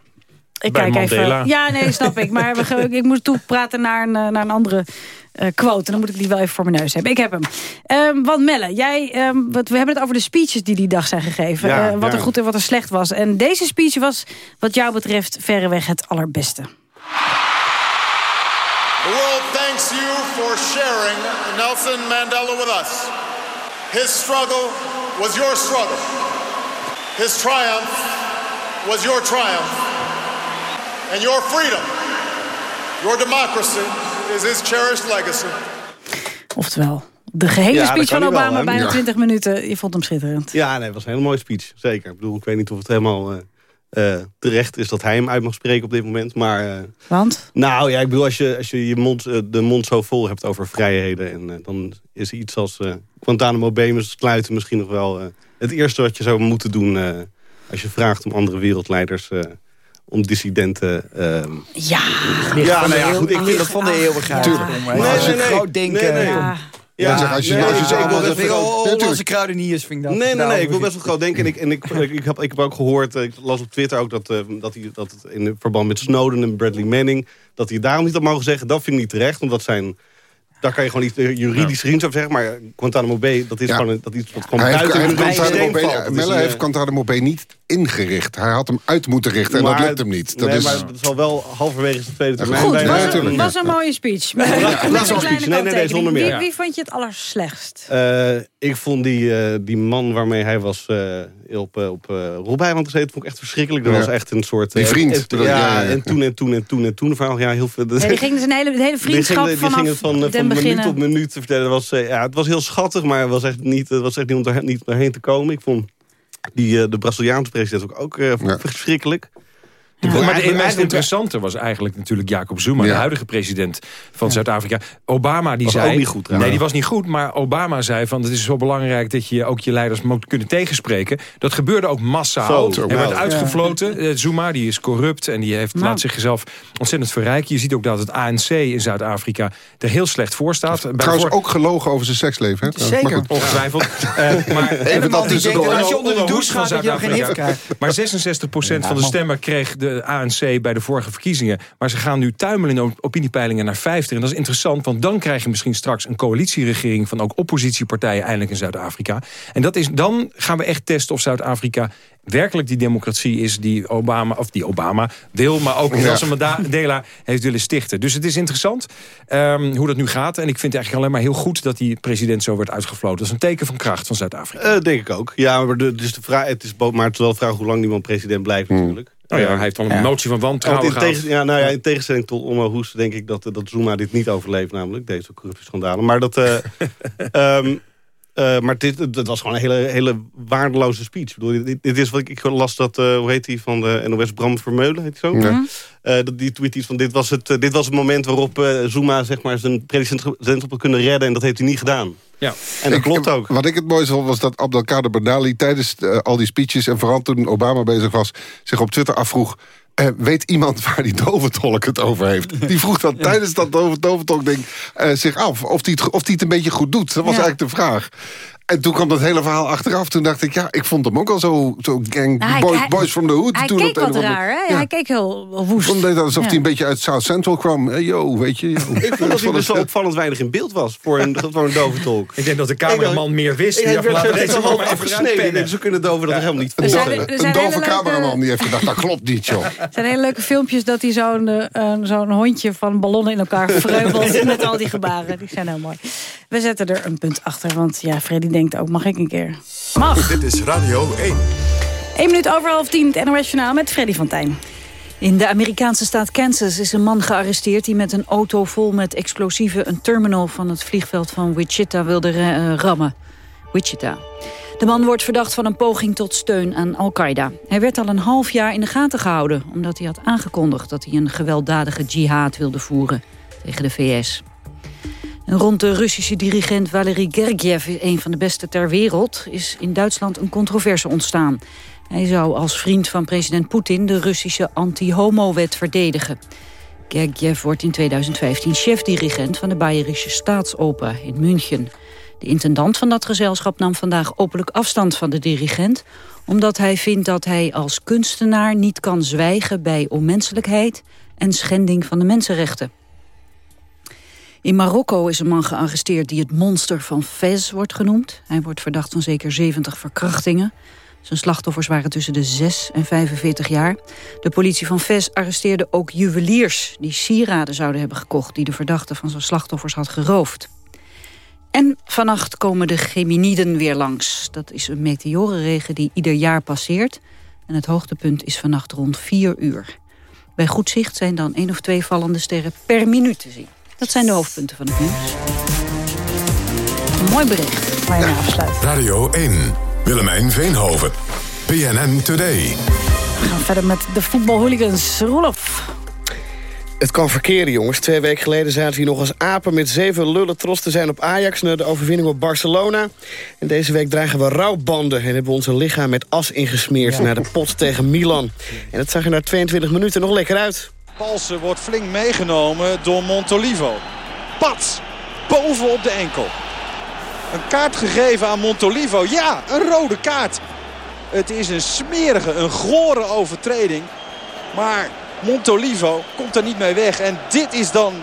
Ik Bij kijk Mandela. even. Ja, nee, snap ik. Maar we, ik moet toepraten naar een, eh, naar een andere eh, quote. En dan moet ik die wel even voor mijn neus hebben. Ik heb hem. Ehm, want Melle, jij, ehm, wat, we hebben het over de speeches die die dag zijn gegeven. Ja, Eh, wat ja. er goed en wat er slecht was. En deze speech was wat jou betreft verreweg het allerbeste. The world thanks you for sharing Nelson Mandela with us. His struggle was your struggle. His triumph was your triumph. And your freedom, your democracy, is his cherished legacy. Oftewel, de gehele Ja, speech van wel, Obama, bijna Ja. 20 minuten. Je vond hem schitterend. Ja, nee, het was een hele mooie speech. Zeker. Ik bedoel, ik weet niet of het helemaal eh, eh, terecht is dat hij hem uit mag spreken op dit moment. Maar, eh, Want? nou ja, ik bedoel, als je, als je, je mond, de mond zo vol hebt over vrijheden... En, dan is iets als eh Guantanamo Bay sluiten misschien nog wel eh, het eerste wat je zou moeten doen... eh, als je vraagt om andere wereldleiders... om dissidenten... ehm, Ja, ja, nou ja, goed, ik vind dat van de eeuwigheid. Tuurlijk. Maar als je groot denken- Nee, nee. Ja. Ja, zeg, als je- nee, als je ik zo wil allemaal best zegt, wel- oh, Hollandse kruideniers vind ik dat. Nee, nee, nee. Ik wil best wel groot denken. En ik, en ik, ik, ik, heb, ik heb ook gehoord, eh, ik las op Twitter ook dat, eh, dat, hij, dat in verband met Snowden en Bradley Manning, dat hij daarom niet had mogen zeggen. Dat vind ik niet terecht, omdat zijn. Daar kan je gewoon niet eh, juridisch over zeggen. Maar Guantanamo Bay, dat is Ja. gewoon dat iets wat gewoon Hij buiten heeft juridisch Guantanamo Bay, Melle eh, heeft Guantanamo Bay niet ingericht. Hij had hem uit moeten richten en dat lukt hem niet. Dat nee, is... maar het zal wel halverwege zijn tweede termijn... Goed, bijna- was, een, was een mooie speech. Met een speech. Nee, nee, nee, zonder meer. Wie, Ja. wie vond je het allerslechtst? Eh, ik vond die, eh, die man waarmee hij was eh, op, eh, op uh, Robijland gezeten, vond ik echt verschrikkelijk. Dat Ja. was echt een soort... Die eh, vriend, en- ja, Ja, ja, ja. en toen en toen en toen en toen. Verhaal, ja, heel veel. Ja, die ging hele, de hele Die vriendschap die vanaf ging het van, eh, van minuut tot minuut te vertellen. Het was, eh, ja, het was heel schattig, maar het was echt niet, het was echt niet om daar, niet doorheen te komen. Ik vond die, eh, de Braziliaanse president ook, ook eh, verschrikkelijk. Ja, maar het meest interessante was eigenlijk natuurlijk Jacob Zuma, Ja. de huidige president van Zuid-Afrika. Obama die Was zei... ook niet goed. Nee, die was niet goed, maar Obama zei van... het is zo belangrijk dat je ook je leiders moet kunnen tegenspreken. Dat gebeurde ook massaal. Hij werd uitgefloten. Eh, Zuma, die is corrupt en die heeft, Nou. laat zichzelf ontzettend verrijken. Je ziet ook dat het ANC in Zuid-Afrika er heel slecht voor staat. Bij Trouwens voor- ook gelogen over zijn seksleven. Hè? goed. Ongetwijfeld. Eh, maar Even dat tussendoor. Als je onder de douche gaat, dat je nog geen krijgt. Maar 66% van de stemmen kreeg de ANC bij de vorige verkiezingen. Maar ze gaan nu tuimelen in opiniepeilingen naar 50. En dat is interessant, want dan krijg je misschien straks een coalitieregering... van ook oppositiepartijen eindelijk in Zuid-Afrika. En dat is, dan gaan we echt testen of Zuid-Afrika werkelijk die democratie is die Obama, of die Obama wil, maar ook Ja. Nelson Mandela heeft willen stichten. Dus het is interessant ehm, hoe dat nu gaat. En ik vind het eigenlijk alleen maar heel goed dat die president zo werd uitgefloten. Dat is een teken van kracht van Zuid-Afrika. Eh, denk ik ook. Ja, maar, de, dus de vraag, het is, maar het is wel de vraag hoe lang die man president blijft natuurlijk. Nou ja, hij heeft al een motie van wantrouwen gehad. ja, nou ja, in tegenstelling tot Omar Hoes denk ik dat, dat Zuma dit niet overleeft namelijk. Deze corruptieschandalen. Maar dat... eh, ehm, eh, maar dit, dat was gewoon een hele, hele waardeloze speech. Ik bedoel, dit, dit is wat ik, ik las dat, eh, hoe heet die van de NOS, Bram Vermeulen, heet hij zo? Ja. Eh, dat die tweet iets van, dit was het, dit was het moment waarop eh, Zuma zeg maar, zijn president had kunnen redden. En dat heeft hij niet gedaan. Ja. En dat Ik- klopt ook. Wat ik het mooiste vond was dat Abdelkader Bernali tijdens eh, al die speeches... en vooral toen Obama bezig was, zich op Twitter afvroeg... eh, weet iemand waar die doventolk het over heeft? Die vroeg dat tijdens dat dove- doventolk ding eh, zich af. Of die, het, of die het een beetje goed doet. Dat was Ja. eigenlijk de vraag. En toen kwam dat hele verhaal achteraf. Toen dacht ik, ja, ik vond hem ook al zo, zo gang, Nou, hij- boys, hij- boys from the hood. Hij toen keek wat raar, hè? Ja. Hij keek heel woest. Vond het alsof Ja. hij een beetje uit South Central kwam. Hey, yo, weet je. yo. Ik vond dat hij dus zo opvallend weinig in beeld was voor een, voor een dove tolk. Ik denk dat de cameraman meer wist. Ik Die heb deze man afgesneden. Ze kunnen doven dat helemaal niet Een, dove cameraman die heeft gedacht, dat klopt niet, joh. Het zijn hele leuke filmpjes dat hij zo'n eh, zo'n hondje van ballonnen in elkaar vreubelt met al die gebaren. Die zijn heel mooi. We zetten er een punt achter, want ja, Freddy denkt ook, mag ik een keer? Mag. Dit is Radio 1. 1 minuut over half tien, het NOS Journaal met Freddy van Tijn. In de Amerikaanse staat Kansas is een man gearresteerd... die met een auto vol met explosieven een terminal van het vliegveld van Wichita wilde eh, rammen. Wichita. De man wordt verdacht van een poging tot steun aan Al-Qaeda. Hij werd al een half jaar in de gaten gehouden... omdat hij had aangekondigd dat hij een gewelddadige jihad wilde voeren tegen de VS. Rond de Russische dirigent Valery Gergiev, een van de beste ter wereld... is in Duitsland een controverse ontstaan. Hij zou als vriend van president Poetin de Russische anti-homo-wet verdedigen. Gergiev wordt in 2015 chefdirigent van de Bayerische Staatsoper in München. De intendant van dat gezelschap nam vandaag openlijk afstand van de dirigent... omdat hij vindt dat hij als kunstenaar niet kan zwijgen bij onmenselijkheid... en schending van de mensenrechten. In Marokko is een man gearresteerd die het monster van Fez wordt genoemd. Hij wordt verdacht van zeker 70 verkrachtingen. Zijn slachtoffers waren tussen de 6 en 45 jaar. De politie van Fez arresteerde ook juweliers... die sieraden zouden hebben gekocht... die de verdachte van zijn slachtoffers had geroofd. En vannacht komen de Geminiden weer langs. Dat is een meteorenregen die ieder jaar passeert. En het hoogtepunt is vannacht rond 4 uur. Bij goed zicht zijn dan één of twee vallende sterren per minuut te zien. Dat zijn de hoofdpunten van het nieuws. Een mooi bericht waar je mee afsluit. Radio 1. Willemijn Veenhoven. PNN Today. We gaan verder met de voetbalhooligans. Rolof. Het kan verkeren, jongens. Twee weken geleden zaten we hier nog als apen met zeven lullen trots te zijn op Ajax... na de overwinning op Barcelona. En deze week dragen we rouwbanden en hebben we onze lichaam met as ingesmeerd... naar de pot tegen Milan. En dat zag er na 22 minuten nog lekker uit. Palsen wordt flink meegenomen door Montolivo. Pats, boven op de enkel. Een kaart gegeven aan Montolivo. Ja, een rode kaart. Het is een smerige, een gore overtreding. Maar Montolivo komt er niet mee weg. En dit is dan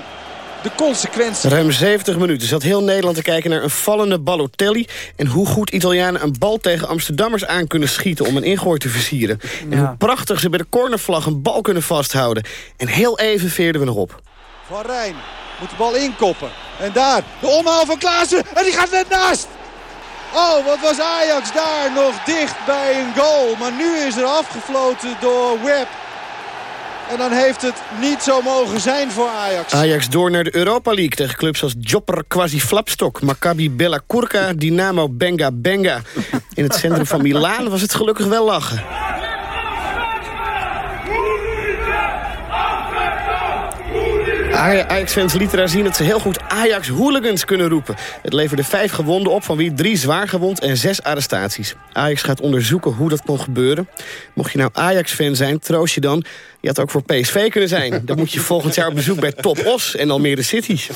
de consequentie. Ruim 70 minuten zat heel Nederland te kijken naar een vallende Balotelli... en hoe goed Italianen een bal tegen Amsterdammers aan kunnen schieten... om een ingooi te versieren. En hoe prachtig ze bij de cornervlag een bal kunnen vasthouden. En heel even veerden we nog op. Van Rijn moet de bal inkoppen. En daar, de omhaal van Klaassen. En die gaat net naast. Oh, wat was Ajax daar nog dicht bij een goal. Maar nu is er afgefloten door Webb. En dan heeft het niet zo mogen zijn voor Ajax. Ajax door naar de Europa League tegen clubs als Jopper Quasi Flapstok... Maccabi Bella Kurka, Dynamo Benga Benga. In het centrum van Milaan was het gelukkig wel lachen. Ajax-fans lieten daar zien dat ze heel goed Ajax-hooligans kunnen roepen. Het leverde vijf gewonden op, van wie drie zwaar gewond en zes arrestaties. Ajax gaat onderzoeken hoe dat kon gebeuren. Mocht je nou Ajax-fan zijn, troost je dan. Je had ook voor PSV kunnen zijn. Dan moet je volgend jaar op bezoek bij Top Os en Almere City.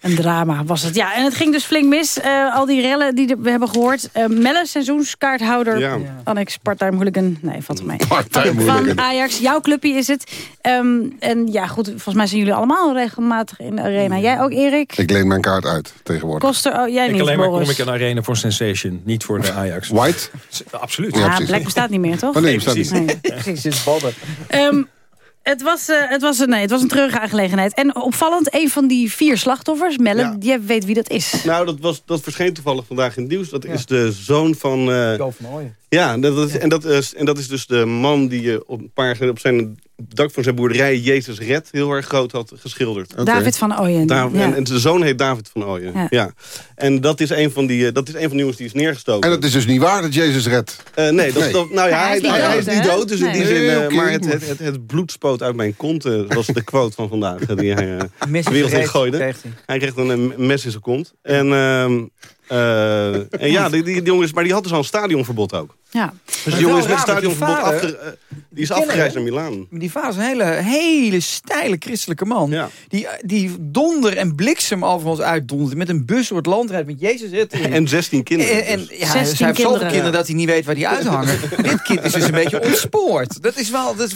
Een drama was het. Ja, en het ging dus flink mis. Eh, al die rellen die we hebben gehoord. Uh, Melle, seizoenskaarthouder. Ja. Annex, part-time hooligan. Nee, valt mee. Part-time Van. Ajax, jouw clubje is het. Ehm, en ja, goed, volgens mij zijn jullie allemaal regelmatig in de arena. Jij ook, Erik? Ik leen mijn kaart uit tegenwoordig. Koster, oh, jij Ik niet, alleen maar kom ik een arena voor Sensation, niet voor de Ajax. White? Absoluut. Ja, Ja, precies. Black bestaat niet meer, toch? Oh, nee, bestaat precies. niet. Nee. Precies, het is badden. Ehm, het, was, eh, het, was, een- nee, het was een treurige aangelegenheid. En opvallend, een van die vier slachtoffers, Melle, Ja. jij weet wie dat is. Nou, dat, was, dat verscheen toevallig vandaag in het nieuws. Dat is de zoon van... eh, Ooyen. ja, dat, dat is, en, dat is, en dat is dus de man die je op een paar op zijn dak van zijn boerderij Jezus Red heel erg groot had geschilderd. David van Ooyen. Dav- ja. en, en de zoon heet David van Ooyen. Ja. Ja. En dat is een van die, eh, dat is een van de jongens die is neergestoken. En dat is dus niet waar dat Jezus redt. Eh, nee, dat, Nee. dat- nou ja, hij, hij is niet hij- hij dood, is niet dood. Dus in die Nee. zin, eh, maar het, het, het, het bloed spoot uit mijn kont. dat was de quote van vandaag. Die hij eh, in wereld zijn in gooide. hij. Hij kreeg dan een mes in zijn kont. En, eh, en ja, die, die, die jongen is, maar die had dus al een stadionverbod ook. Ja. Dus die jongen is met stadionverbod vader- afge, eh, die is afgereisd naar Milaan. Die vader is een hele, hele steile christelijke man. Ja. Die, die donder en bliksem over ons uitdondert. Met een bus door het land rijdt met Jezus erin. En 16 kinderen. En, en dus. ja, hij 16 heeft zoveel kinderen. dat hij niet weet waar die uithangen. Dit kind is dus een beetje ontspoord. Dat is wel... Dat is,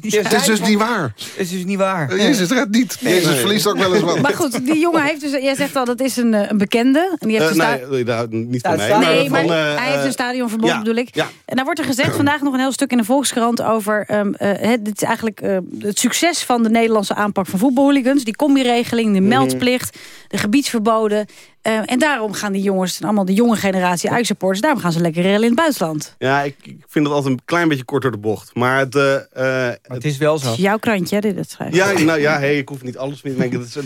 dus, Het is dus niet waar. Het is dus niet waar. Jezus redt niet. Jezus Nee. verliest ook wel eens wat. Maar goed, die jongen heeft dus, jij zegt al, dat is een, eh, een bekende. En die heeft Eh, een niet van mij. het Nee, van, maar eh, hij heeft eh, een stadionverbod, ja, bedoel ik. ja. En daar wordt er gezegd vandaag nog een heel stuk in de Volkskrant over... ehm, eh, het, dit is eigenlijk eh, het succes van de Nederlandse aanpak van voetbalhooligans. Die combi-regeling, Mhm. de meldplicht, de gebiedsverboden. Eh, en daarom gaan die jongens, allemaal de jonge generatie Ajax-supporters... daarom gaan ze lekker rellen in het buitenland. Ja, ik, ik vind het altijd een klein beetje kort door de bocht. Maar het... eh, eh, Maar het is wel zo. Het is jouw krantje, dit het schrijft. ja, nou ja, hey, ik hoef niet alles mee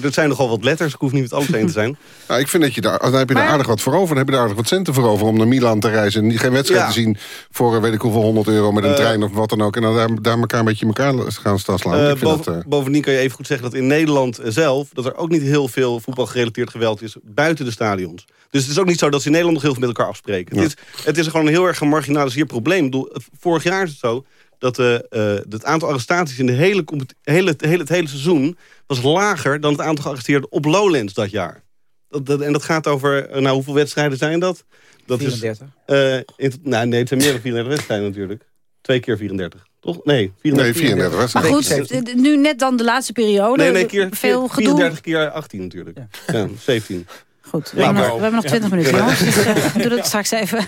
Er zijn nogal wat letters, ik hoef niet met alles heen te zijn. Nou, ik vind dat je daar, dan heb je daar Maar- aardig wat voor over. Dan heb je daar aardig wat centen voor over om naar Milaan te reizen. En geen wedstrijd Ja. te zien voor weet ik hoeveel honderd euro met een trein of wat dan ook. En dan daar, daar elkaar een beetje elkaar gaan staan slaan. Ik vind boven- dat, eh, Bovendien kan je even goed zeggen dat in Nederland zelf... dat er ook niet heel veel voetbalgerelateerd geweld is buiten de stadions. Dus het is ook niet zo dat ze in Nederland nog heel veel met elkaar afspreken. Ja. Het, is, het is gewoon een heel erg gemarginaliseerd probleem. Ik bedoel, vorig jaar is het zo dat eh, eh, het aantal arrestaties in de hele, hele, het hele, het hele seizoen... was lager dan het aantal gearresteerden op Lowlands dat jaar. Dat, dat- en dat gaat over, eh, nou hoeveel wedstrijden zijn dat? Dat 34. is, eh, in, nou, nee, het zijn meer dan 34 wedstrijden natuurlijk. Twee keer 34, toch? Nee, 34. nee, 34 Maar goed, nu net dan de laatste periode. Nee, nee, keer, veel keer gedoe. 34 keer 18 natuurlijk. Ja, 17. Goed, we, hebben nog, we hebben nog 20 minuten, jongens. Dus eh, doe dat straks even.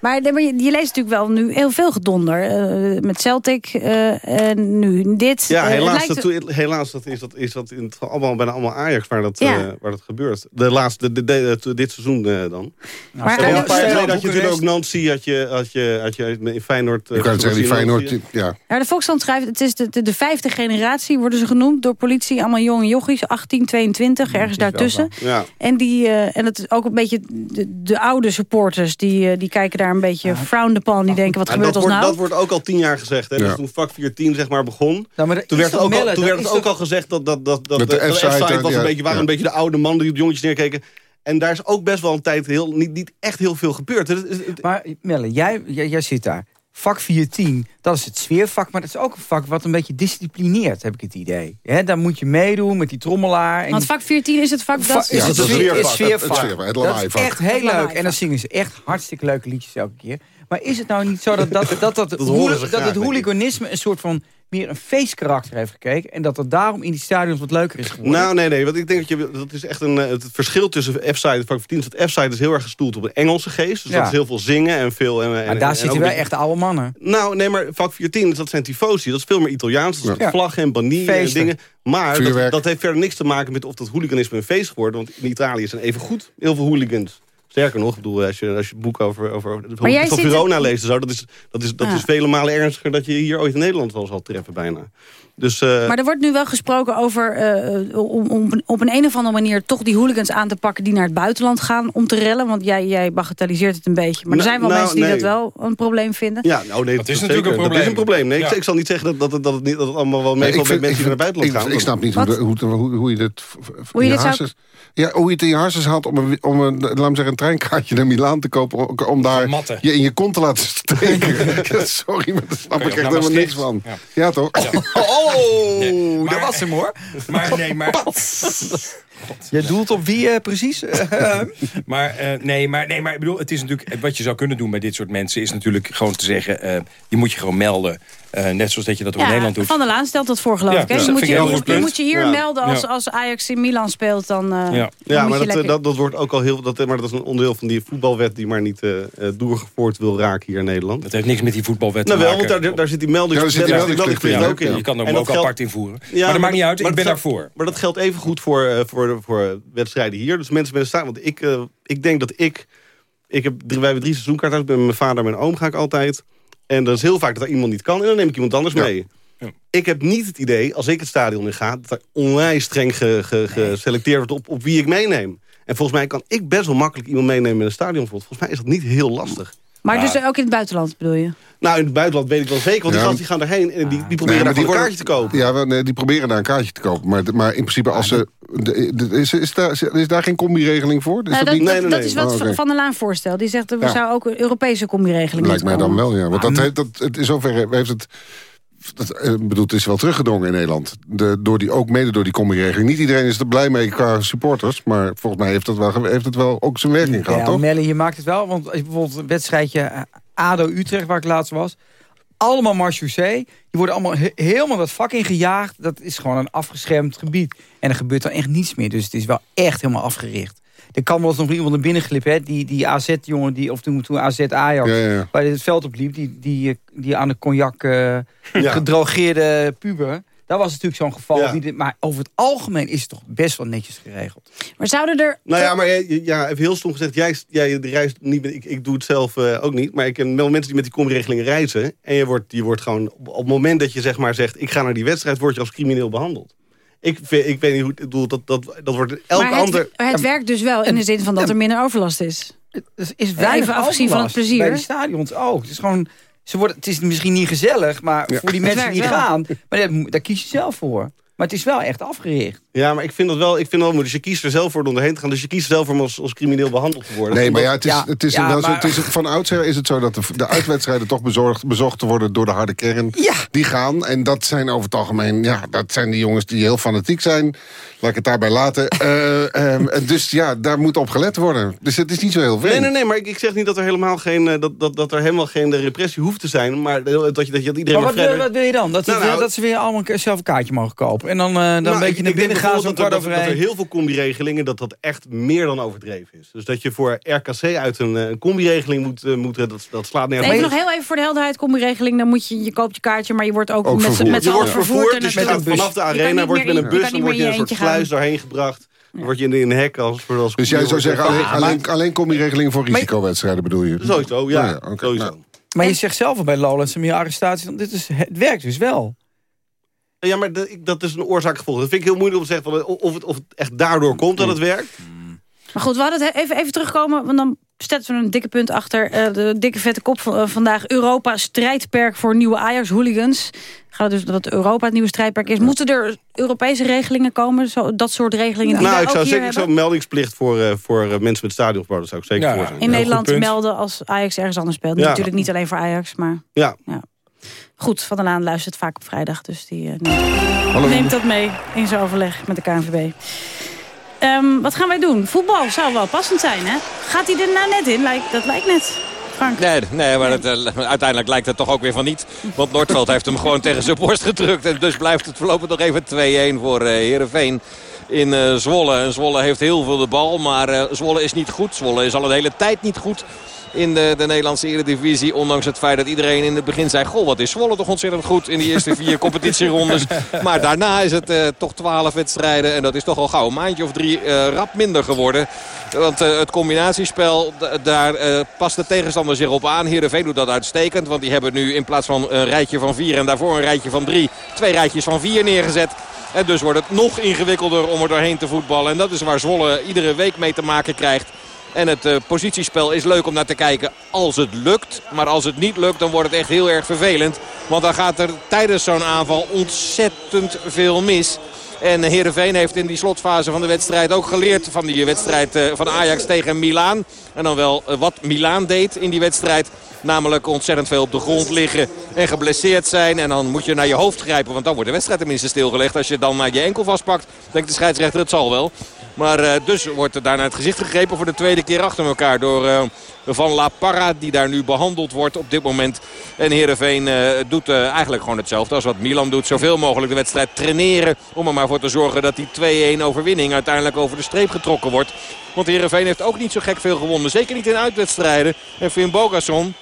Maar, nee, maar je, je leest natuurlijk wel nu heel veel gedonder. eh, met Celtic eh, en nu dit. Ja, helaas, lijkt- dat, helaas dat is, dat, is dat in het allemaal, bijna allemaal Ajax waar dat, Ja. waar dat gebeurt. De laatste, de, de- de- dit seizoen eh, dan. Maar jaar geleden had je natuurlijk ook Nancy, had je, had je, had je in Feyenoord... Je kan het zeggen, die Feyenoord... Ja, Ja, de Volkskrant schrijft, het is de, de, de vijfde generatie, worden ze genoemd door politie. Allemaal jonge jochies, 18, 22, ergens daartussen. Ja. En, die, eh, en het is ook een beetje de, de oude supporters, die, eh, die kijken daar een beetje frowned upon. Die denken, wat gebeurt ons nou? dat wordt ook al tien jaar gezegd. Hè? Ja. Dus toen vak 14 zeg maar begon... Nou, maar Toen werd, ook al, toen werd het ook al gezegd dat, dat, dat, dat de, de F-site, was ja, een beetje, waren ja. een beetje de oude mannen die op jongetjes neerkeken. En daar is ook best wel een tijd heel, niet, niet echt heel veel gebeurd. Het het- Maar Melle, jij, jij, jij zit daar. Vak 14, dat is het sfeervak, maar dat is ook een vak wat een beetje disciplineert, heb ik het idee. Hè, daar moet je meedoen met die trommelaar. En Want vak 14 is het vak Va- dat... is het is het het sfeervak, sfeervak. het- Dat is echt heel leuk. En dan zingen ze echt hartstikke leuke liedjes elke keer. Maar is het nou niet zo dat, dat, dat, dat, Dat hooli- graag, dat het hooliganisme een soort van meer een feestkarakter heeft gekeken... en dat het daarom in die stadions wat leuker is geworden? Nou, nee, nee. Want ik denk dat je, dat is echt een, eh, het verschil tussen F-side en Vak 10 is dat F-side is heel erg gestoeld op een Engelse geest. Dus Ja. dat is heel veel zingen en veel... En, en, maar en- daar en zitten wel echt oude mannen. Nou, nee, maar vak 14, dat zijn tifosi. Dat is veel meer Italiaans. Dat is Ja. vlaggen en banieren en dingen. Maar dat, dat heeft verder niks te maken met of dat hooliganisme een feest geworden. Want in Italië zijn even goed heel veel hooligans. Sterker nog, ik bedoel, als je, als je het boek over, over van Verona leest... Zo, dat is, dat, is, dat Ah. is vele malen ernstiger dat je hier ooit in Nederland wel zal treffen bijna. Dus, eh, Maar er wordt nu wel gesproken over eh, om, om op een, een of andere manier toch die hooligans aan te pakken die naar het buitenland gaan om te rellen. Want jij, jij bagatelliseert het een beetje. Maar er Nou, zijn wel nou, mensen die nee. dat wel een probleem vinden. Ja, nou nee, Dat is is natuurlijk zeker, een Dat is een probleem. probleem. Nee, ik, Ja. ik zal niet zeggen dat, dat, het- dat, het, niet, dat het allemaal wel meevalt met mensen die naar het buitenland ik, gaan. Ik snap niet hoe, hoe, hoe, hoe je dit... Hoe je in dit zou- Ja, hoe je het in je harses haalt om een, om een, laat me zeggen, een treinkaartje naar Milaan te kopen... om, daar matten. je in je kont te laten steken. Sorry, maar daar snap ik je echt helemaal niks van. Ja. Ja, toch? Oh, Dat was hem hoor. Maar nee, maar... Je doelt op wie eh, precies? Eh, Maar, eh, nee, maar, nee, maar ik bedoel, het is natuurlijk, wat je zou kunnen doen bij dit soort mensen... is natuurlijk gewoon te zeggen, eh, je moet je gewoon melden. Eh, net zoals dat je dat ook in Ja, Nederland doet. Van der Laan stelt dat voor, geloof Ja, ik. Hè? dat Je, vind moet je, je, goed je punt. moet je hier Ja. melden als, Ja. als Ajax in Milan speelt. Dan, eh, Ja. dan Ja, maar dat, lekker- dat, dat wordt ook al heel. Dat, maar dat is een onderdeel van die voetbalwet die maar niet eh, eh, doorgevoerd wil raken hier in Nederland. Dat heeft niks met die voetbalwet Nou te wel, maken. want daar, daar zit die melding. Ja, daar zit die ook ja. in. Je kan hem ook apart invoeren. Ja, maar dat maakt niet uit, ik ben daarvoor. Maar dat geldt even goed voor, eh, voor, voor wedstrijden hier. Dus mensen met een staan. Want ik, eh, ik denk dat ik. ik heb, wij hebben drie seizoenkaarten. Ik ben met mijn vader en mijn oom ga ik altijd. En dat is heel vaak dat er iemand niet kan. En dan neem ik iemand anders Ja. mee. Ik heb niet het idee, als ik het stadion in ga... dat er onwijs streng ge- ge- geselecteerd wordt op, op wie ik meeneem. En volgens mij kan ik best wel makkelijk iemand meenemen in een stadion. Volgens mij is dat niet heel lastig. Maar dus ook in het buitenland bedoel je? Nou, in het buitenland weet ik wel zeker. Want die gasten gaan daarheen en die, die proberen Nee, daar die een worden- kaartje te kopen. Ja, wel, nee, die proberen daar een kaartje te kopen. Maar, maar in principe, als ze... de- de- is, is, daar, is daar geen combi-regeling voor? Is Nou, dat, niet... dat, Nee, nee, dat nee. is wat Oh. Van der Laan voorstelt. Die zegt, er Ja. zou ook een Europese combi-regeling Lijkt mij dan wel, ja. Want dat, heeft, dat, het, in zoverre heeft het... Dat, eh, bedoel, het is wel teruggedrongen in Nederland. De, door die, ook mede door die combi-regeling. Niet iedereen is er blij mee qua supporters. Maar volgens mij heeft het wel, heeft het wel ook zijn werking gehad, ja, toch? Melle, je maakt het wel. Want bijvoorbeeld een wedstrijdje eh, ADO-Utrecht, waar ik laatst was... allemaal marchusee. Die worden allemaal he- helemaal dat vak ingejaagd. Dat is gewoon een afgeschermd gebied. En er gebeurt dan echt niets meer. Dus het is wel echt helemaal afgericht. Er kan wel eens nog iemand naar binnen glippen. Hè? Die, die AZ-jongen, die, of toen, toen AZ-Ajax... Ja, ja, waar het veld op liep... die, die, die aan de cognac eh, gedrogeerde puber... Dat was natuurlijk zo'n geval. Ja. Die dit- maar over het algemeen is het toch best wel netjes geregeld. Maar zouden er... Nou ja, maar ja, even heel stom gezegd, jij, jij reist niet met, ik, ik doe het zelf eh, ook niet, maar ik ken wel mensen die met die combi-regeling reizen. En je wordt, je wordt gewoon, op, op het moment dat je zeg maar zegt, ik ga naar die wedstrijd, word je als crimineel behandeld. Ik, vind- ik weet niet hoe, ik bedoel, dat, dat, dat wordt elk maar het, ander... het werkt dus wel in de zin van dat er minder overlast is. Is weinig Even afgezien van het plezier. Bij die stadions ook. Het is gewoon... Ze worden, het is misschien niet gezellig, maar voor die mensen die wel. gaan... Maar daar, daar kies je zelf voor. Maar het is wel echt afgericht. Ja, maar ik vind dat wel, ik vind dat wel moeilijk. Dus je kiest er zelf voor om erheen te gaan. Dus je kiest er zelf voor om als, als crimineel behandeld te worden. Nee, maar ja, het is, het is ja, wel zo, maar- het is, van oudsher is het zo dat de, de uitwedstrijden toch bezorgd, bezocht worden door de harde kern. Ja. Die gaan. En dat zijn over het algemeen, ja, dat zijn die jongens die heel fanatiek zijn. Laat ik het daarbij laten. Eh, ehm, dus ja, daar moet op gelet worden. Dus het is niet zo heel vreemd. Nee, nee, nee, maar ik, ik zeg niet dat er helemaal geen, eh, dat, dat, dat er helemaal geen eh, repressie hoeft te zijn. Maar dat je, dat je, dat iedereen Maar maar wat, wil, verder- wat wil je dan? Dat, ze Nou, weer- nou- dat ze weer allemaal zelf een kaartje mogen kopen. En dan, eh, dan Nou, een beetje ik- binnen zo'n kwart dat, over er- dat er heel veel combi-regelingen... dat dat echt meer dan overdreven is. Dus dat je voor RKC uit een, eh, een combi-regeling moet, eh, moet... Dat, dat slaat nergens Even op. nog heel even voor de helderheid, combi-regeling. Dan moet je, je koopt je kaartje, maar je wordt ook, Ook met, z'n allen wordt vervoerd. vervoerd, dus je met gaat een bus. vanaf de arena, niet word je meer met een bus... dan word je in een soort sluis daarheen gebracht. Dan word je in, in een hek als... als Dus jij zou zeggen, alleen, alleen, alleen combi-regelingen voor risicowedstrijden bedoel je? Sowieso, ja. Sowieso. nou. Maar je zegt zelf al bij Lowlands en meer arrestaties. want Dit is, het werkt dus wel. Ja, maar dat, ik- dat is een oorzaak-gevolg. Dat vind ik heel moeilijk om te zeggen van, of, het, of het echt daardoor komt dat het werkt. Maar goed, we hadden het even, even terugkomen, want dan zetten we een dikke punt achter. Eh, de dikke vette kop van eh, vandaag. Europa strijdperk voor nieuwe Ajax-hooligans. Gaat het dus dat Europa het nieuwe strijdperk is. Moeten er Europese regelingen komen? Zo, dat soort regelingen die nou, ik ook zou hier zeker ik zou hebben? meldingsplicht voor, eh, voor eh, mensen met stadionverbouw. Dat zou ik zeker Ja. voor zijn. In Ja, Nederland melden als Ajax ergens anders speelt. Ja. Natuurlijk niet alleen voor Ajax, maar Ja. Goed. Van der Laan luistert vaak op vrijdag, dus die eh, neemt, dat mee in zijn overleg met de KNVB. Ehm, wat gaan wij doen? Voetbal zou wel passend zijn, hè? Gaat hij er nou net in? Lijkt, dat lijkt net. Frank. Nee, nee maar het, uiteindelijk lijkt het toch ook weer van niet. Want Noordveld heeft hem gewoon tegen zijn borst gedrukt. En dus blijft het voorlopig nog even 2-1 voor Heerenveen in Zwolle. En Zwolle heeft heel veel de bal, maar Zwolle is niet goed. Zwolle is al een hele tijd niet goed in de, de Nederlandse Eredivisie. Ondanks het feit dat iedereen in het begin zei... Goh, wat is Zwolle toch ontzettend goed in die eerste vier competitierondes. Maar daarna is het uh, toch twaalf wedstrijden. En dat is toch al gauw een maandje of drie uh, rap minder geworden. Want uh, het combinatiespel, daar past de tegenstander zich op aan. Heerenveen doet dat uitstekend. Want die hebben nu in plaats van een rijtje van vier en daarvoor een rijtje van drie... twee rijtjes van vier neergezet. En dus wordt het nog ingewikkelder om er doorheen te voetballen. En dat is waar Zwolle iedere week mee te maken krijgt. En het uh, positiespel is leuk om naar te kijken als het lukt. Maar als het niet lukt, dan wordt het echt heel erg vervelend. Want dan gaat er tijdens zo'n aanval ontzettend veel mis. En Heerenveen heeft in die slotfase van de wedstrijd ook geleerd van die wedstrijd uh, van Ajax tegen Milaan. En dan wel uh, wat Milaan deed in die wedstrijd. Namelijk ontzettend veel op de grond liggen en geblesseerd zijn. En dan moet je naar je hoofd grijpen, want dan wordt de wedstrijd tenminste stilgelegd. Als je dan naar je enkel vastpakt, denkt de scheidsrechter het zal wel. Maar uh, dus wordt er daar naar het gezicht gegrepen voor de tweede keer achter elkaar. Door uh, Van La Parra die daar nu behandeld wordt op dit moment. En Heerenveen uh, doet eigenlijk gewoon hetzelfde als wat Milan doet. Zoveel mogelijk de wedstrijd traineren. Om er maar voor te zorgen dat die 2-1 overwinning uiteindelijk over de streep getrokken wordt. Want Heerenveen heeft ook niet zo gek veel gewonnen. Zeker niet in uitwedstrijden. En Finn Bogasson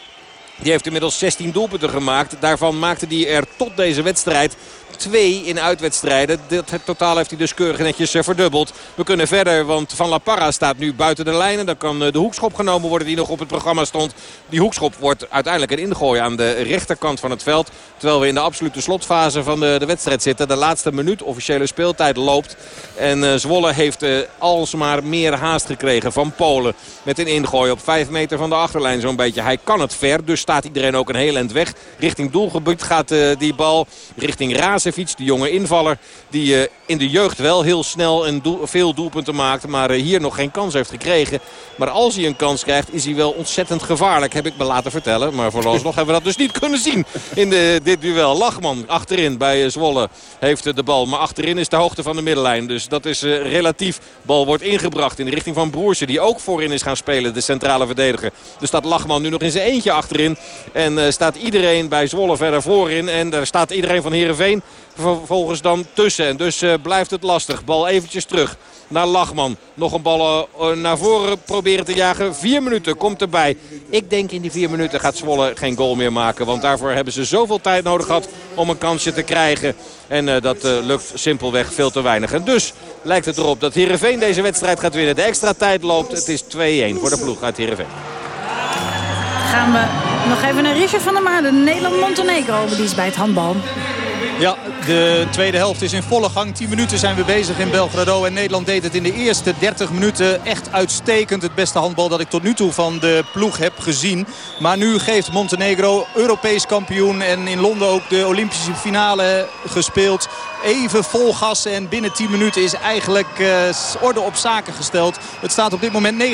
die heeft inmiddels 16 doelpunten gemaakt. Daarvan maakte hij er tot deze wedstrijd twee in uitwedstrijden. Het totaal heeft hij dus keurig netjes eh, verdubbeld. We kunnen verder, want Van La Parra staat nu buiten de lijnen. Dan kan eh, de hoekschop genomen worden die nog op het programma stond. Die hoekschop wordt uiteindelijk een ingooi aan de rechterkant van het veld. Terwijl we in de absolute slotfase van de, de wedstrijd zitten. De laatste minuut officiële speeltijd loopt. En uh, Zwolle heeft uh, alsmaar meer haast gekregen van Polen. Met een ingooi op 5 meter van de achterlijn zo'n beetje. Hij kan het ver, dus staat iedereen ook een heel eind weg. Richting doelgebied gaat die bal richting De jonge invaller. Die uh, in de jeugd wel heel snel en veel doelpunten maakt. Maar uh, hier nog geen kans heeft gekregen. Maar als hij een kans krijgt is hij wel ontzettend gevaarlijk. Heb ik me laten vertellen. Maar vooralsnog hebben we dat dus niet kunnen zien in de, dit duel. Lachman achterin bij Zwolle heeft de bal. Maar achterin is de hoogte van de middenlijn. Dus dat is relatief. Bal wordt ingebracht in de richting van Broersen. Die ook voorin is gaan spelen. De centrale verdediger. Dus staat Lachman nu nog in zijn eentje achterin. En staat iedereen bij Zwolle verder voorin. En daar staat iedereen van Heerenveen vervolgens dan tussen. En dus uh, blijft het lastig. Bal eventjes terug naar Lachman. Nog een bal uh, naar voren proberen te jagen. Vier minuten komt erbij. Ik denk in die vier minuten gaat Zwolle geen goal meer maken. Want daarvoor hebben ze zoveel tijd nodig gehad om een kansje te krijgen. En dat lukt simpelweg veel te weinig. En dus lijkt het erop dat Heerenveen deze wedstrijd gaat winnen. De extra tijd loopt. Het is 2-1 voor de ploeg uit Heerenveen. Gaan we nog even naar Richard van der Maarden. Nederland-Montenegro. Die is bij het handbal. Ja, de tweede helft is in volle gang. 10 minuten zijn we bezig in Belgrado. En Nederland deed het in de eerste 30 minuten echt uitstekend. Het beste handbal dat ik tot nu toe van de ploeg heb gezien. Maar nu geeft Montenegro Europees kampioen. En in Londen ook de Olympische finale gespeeld. Even vol gas. En binnen 10 minuten is eigenlijk uh, orde op zaken gesteld. Het staat op dit moment 19-19.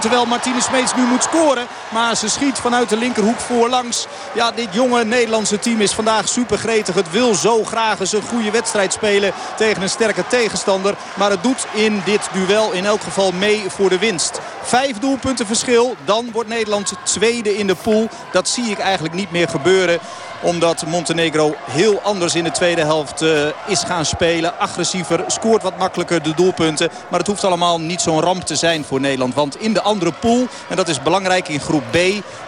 Terwijl Martine Smeets nu moet scoren. Maar ze schiet vanuit de linkerhoek voorlangs. Ja, dit jonge Nederlandse team is vandaag super gretig. Het wil zo graag eens een goede wedstrijd spelen tegen een sterke tegenstander. Maar het doet in dit duel in elk geval mee voor de winst. Vijf doelpunten verschil. Dan wordt Nederland tweede in de pool. Dat zie ik eigenlijk niet meer gebeuren omdat Montenegro heel anders in de tweede helft uh, is gaan spelen. Agressiever, scoort wat makkelijker de doelpunten. Maar het hoeft allemaal niet zo'n ramp te zijn voor Nederland. Want in de andere pool, en dat is belangrijk in groep B...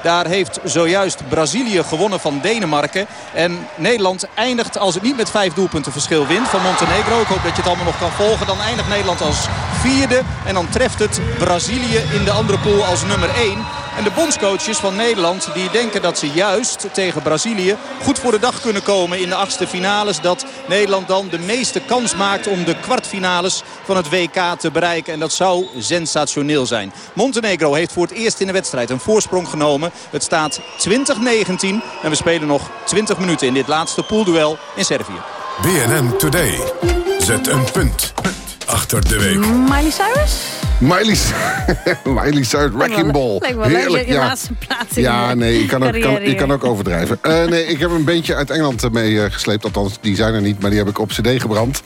daar heeft zojuist Brazilië gewonnen van Denemarken. En Nederland eindigt, als het niet met vijf doelpunten verschil wint van Montenegro... ik hoop dat je het allemaal nog kan volgen... dan eindigt Nederland als vierde. En dan treft het Brazilië in de andere pool als nummer 1. En de bondscoaches van Nederland die denken dat ze juist tegen Brazilië goed voor de dag kunnen komen in de achtste finales. Dat Nederland dan de meeste kans maakt om de kwartfinales van het WK te bereiken. En dat zou sensationeel zijn. Montenegro heeft voor het eerst in de wedstrijd een voorsprong genomen. Het staat 20-19 en we spelen nog 20 minuten in dit laatste poolduel in Servië. BNN Today. Zet een punt achter de week. Miley Cyrus? Miley, Miley Cyrus, Wrecking Ball. Lijkt wel leuk, je laatste plaats in Ja, nee, ik kan ook, kan, ik kan ook overdrijven. Eh, nee, ik heb een beentje uit Engeland eh, mee eh, gesleept. Althans, die zijn er niet, maar die heb ik op cd gebrand.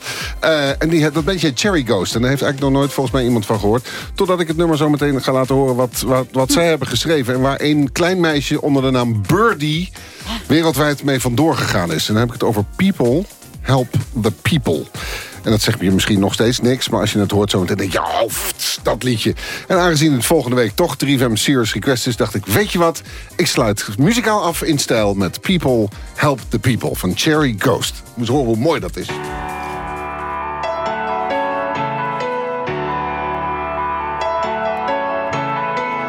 En die, dat beentje Cherry Ghost. En daar heeft eigenlijk nog nooit volgens mij iemand van gehoord. Totdat ik het nummer zo meteen ga laten horen wat, wat, wat zij hebben geschreven. En waar een klein meisje onder de naam Birdie wereldwijd mee vandoor gegaan is. En dan heb ik het over People Help the People. En dat zegt je misschien nog steeds niks. Maar als je het hoort zo meteen denk je... Ja, pff, dat liedje. En aangezien het volgende week toch 3FM Serious Request is... dacht ik, weet je wat? Ik sluit muzikaal af in stijl met People Help the People van Cherry Ghost. Moet horen hoe mooi dat is.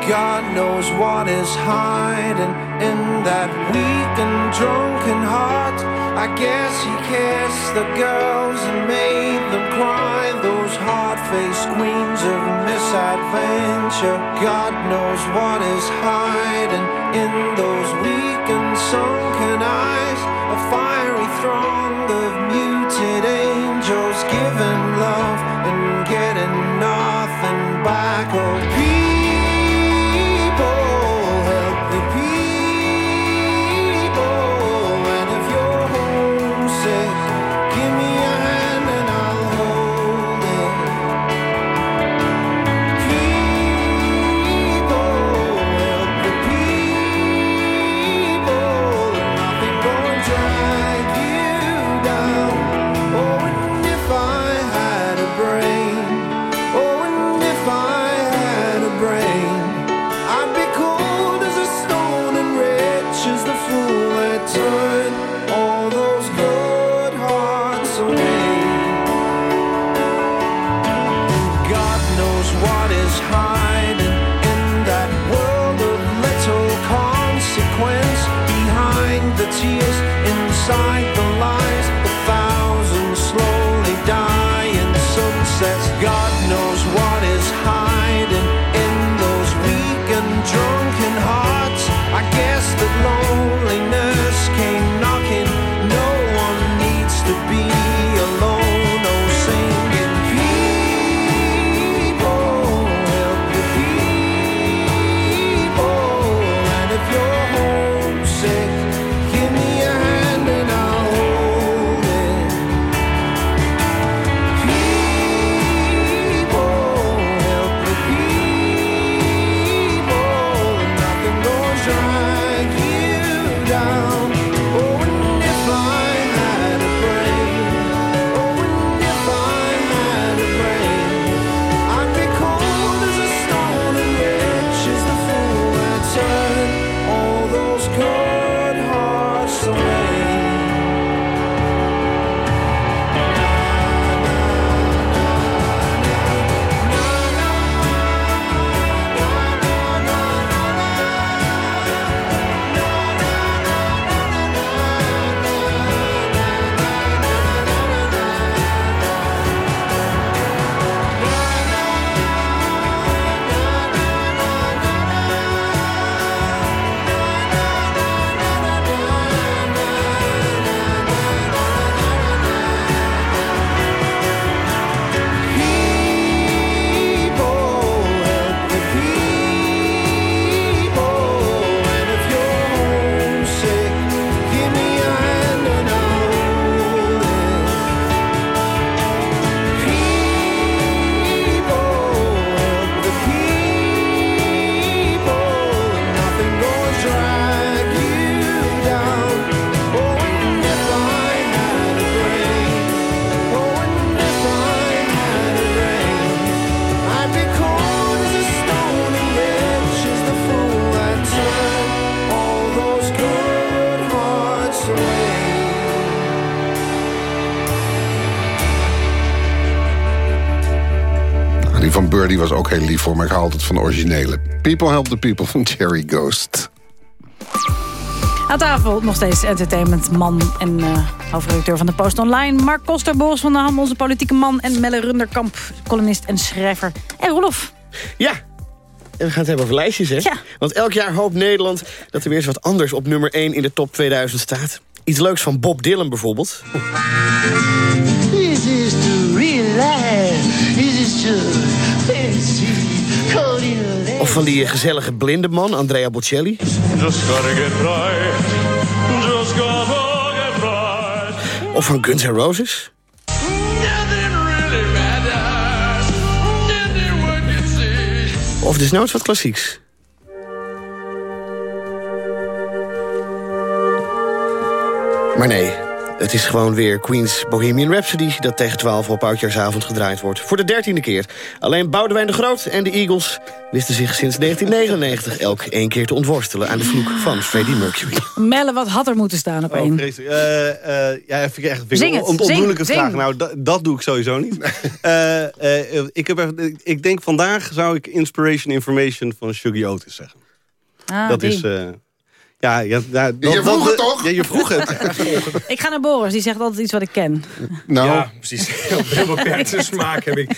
God knows what is hiding in that weak and drunken heart. I guess he kissed the girls and made them cry. Those hard-faced queens of misadventure. God knows what is hiding in those weak and sunken eyes. A fiery throng Birdie was ook heel lief voor me. Ik haal het van de originele. People Help the People van Cherry Ghost. Aan tafel nog steeds entertainmentman en eh hoofdredacteur van de Post Online. Mark Koster, Boris van der Ham, onze politieke man. En Melle Runderkamp, columnist en schrijver. En Rolof. Ja, en we gaan het hebben over lijstjes, hè? Want elk jaar hoopt Nederland dat er weer eens wat anders op nummer 1 in de top 2000 staat. Iets leuks van Bob Dylan bijvoorbeeld. This is the real life. This is just Of van die gezellige blinde man, Andrea Bocelli. Of van Guns N' Roses. Of desnoods wat klassieks. Maar nee, het is gewoon weer Queen's Bohemian Rhapsody... dat tegen 12 op oudjaarsavond gedraaid wordt. Voor de dertiende keer. Alleen Boudewijn de Groot en de Eagles... wisten zich sinds 1999 elk één keer te ontworstelen... aan de vloek van Freddie Mercury. Melle, wat had er moeten staan op Oh, één? Eh, eh, ja, vind ik echt Zing een het, on- zing, onmoeilijke zing. vraag. Nou, dat, dat doe ik sowieso niet. Eh, eh, ik, heb even, ik denk vandaag zou ik Inspiration Information van Shuggy Otis zeggen. Ah, dat die. is... ja, ja, ja, dat, Je vroeg dat- het toch? Ja, je vroeg het. Ik ga naar Boris, die zegt altijd iets wat ik ken. Nou, Ja, precies. Heel beperkte smaak heb ik.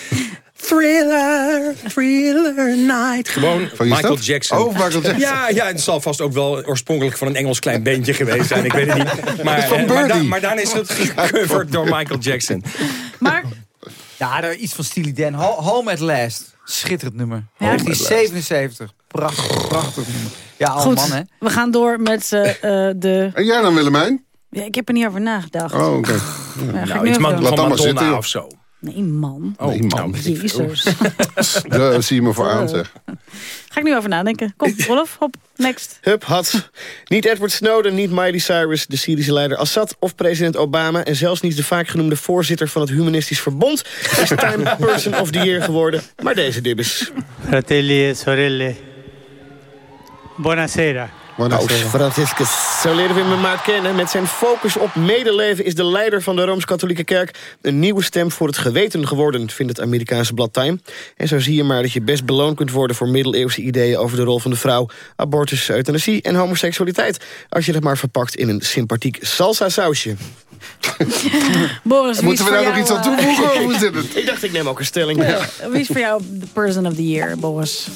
Thriller, thriller night. Gewoon Van Michael stad? Jackson. Oh, Michael Jackson. Ja, ja, het zal vast ook wel oorspronkelijk van een Engels klein beentje geweest zijn. Ik weet het niet. Maar, van eh, maar, Birdie. da- maar daarna is het gecoverd door Michael Jackson. Maar Ja, er iets van Steely Dan. Ho- Home at Last. Schitterend nummer. Ja. 1977. Prachtig, prachtig nummer. Ja, al goed, man, hè. we gaan door met eh, eh, de... en jij dan, Willemijn? Ja, ik heb er niet over nagedacht. Oh, oké. Ja, ga ik Nou, iets van Madonna zitten, of zo. Nee, man. Oh, Nee, man. nou. Jezus. Daar zie je me voor aan, zeg. Ga ik nu over nadenken. Kom, Rolf, hop, next. Hup, had. Niet Edward Snowden, niet Miley Cyrus, de Syrische leider Assad... of president Obama en zelfs niet de vaak genoemde voorzitter... van het Humanistisch Verbond is Time Person of the Year geworden. Maar deze dibbes. Fratelli e sorelle, buonasera. Paus Franciscus. Zo leren we hem maar kennen. Met zijn focus op medeleven is de leider van de Rooms-Katholieke Kerk... een nieuwe stem voor het geweten geworden, vindt het Amerikaanse blad Time. En zo zie je maar dat je best beloond kunt worden... voor middeleeuwse ideeën over de rol van de vrouw... abortus, euthanasie en homoseksualiteit... als je dat maar verpakt in een sympathiek salsa-sausje. Boris, Moeten we daar nog iets aan eh, toevoegen? hoe zit het? Ik dacht, ik neem ook een stelling. Wie is voor jou de person of the year, Boris?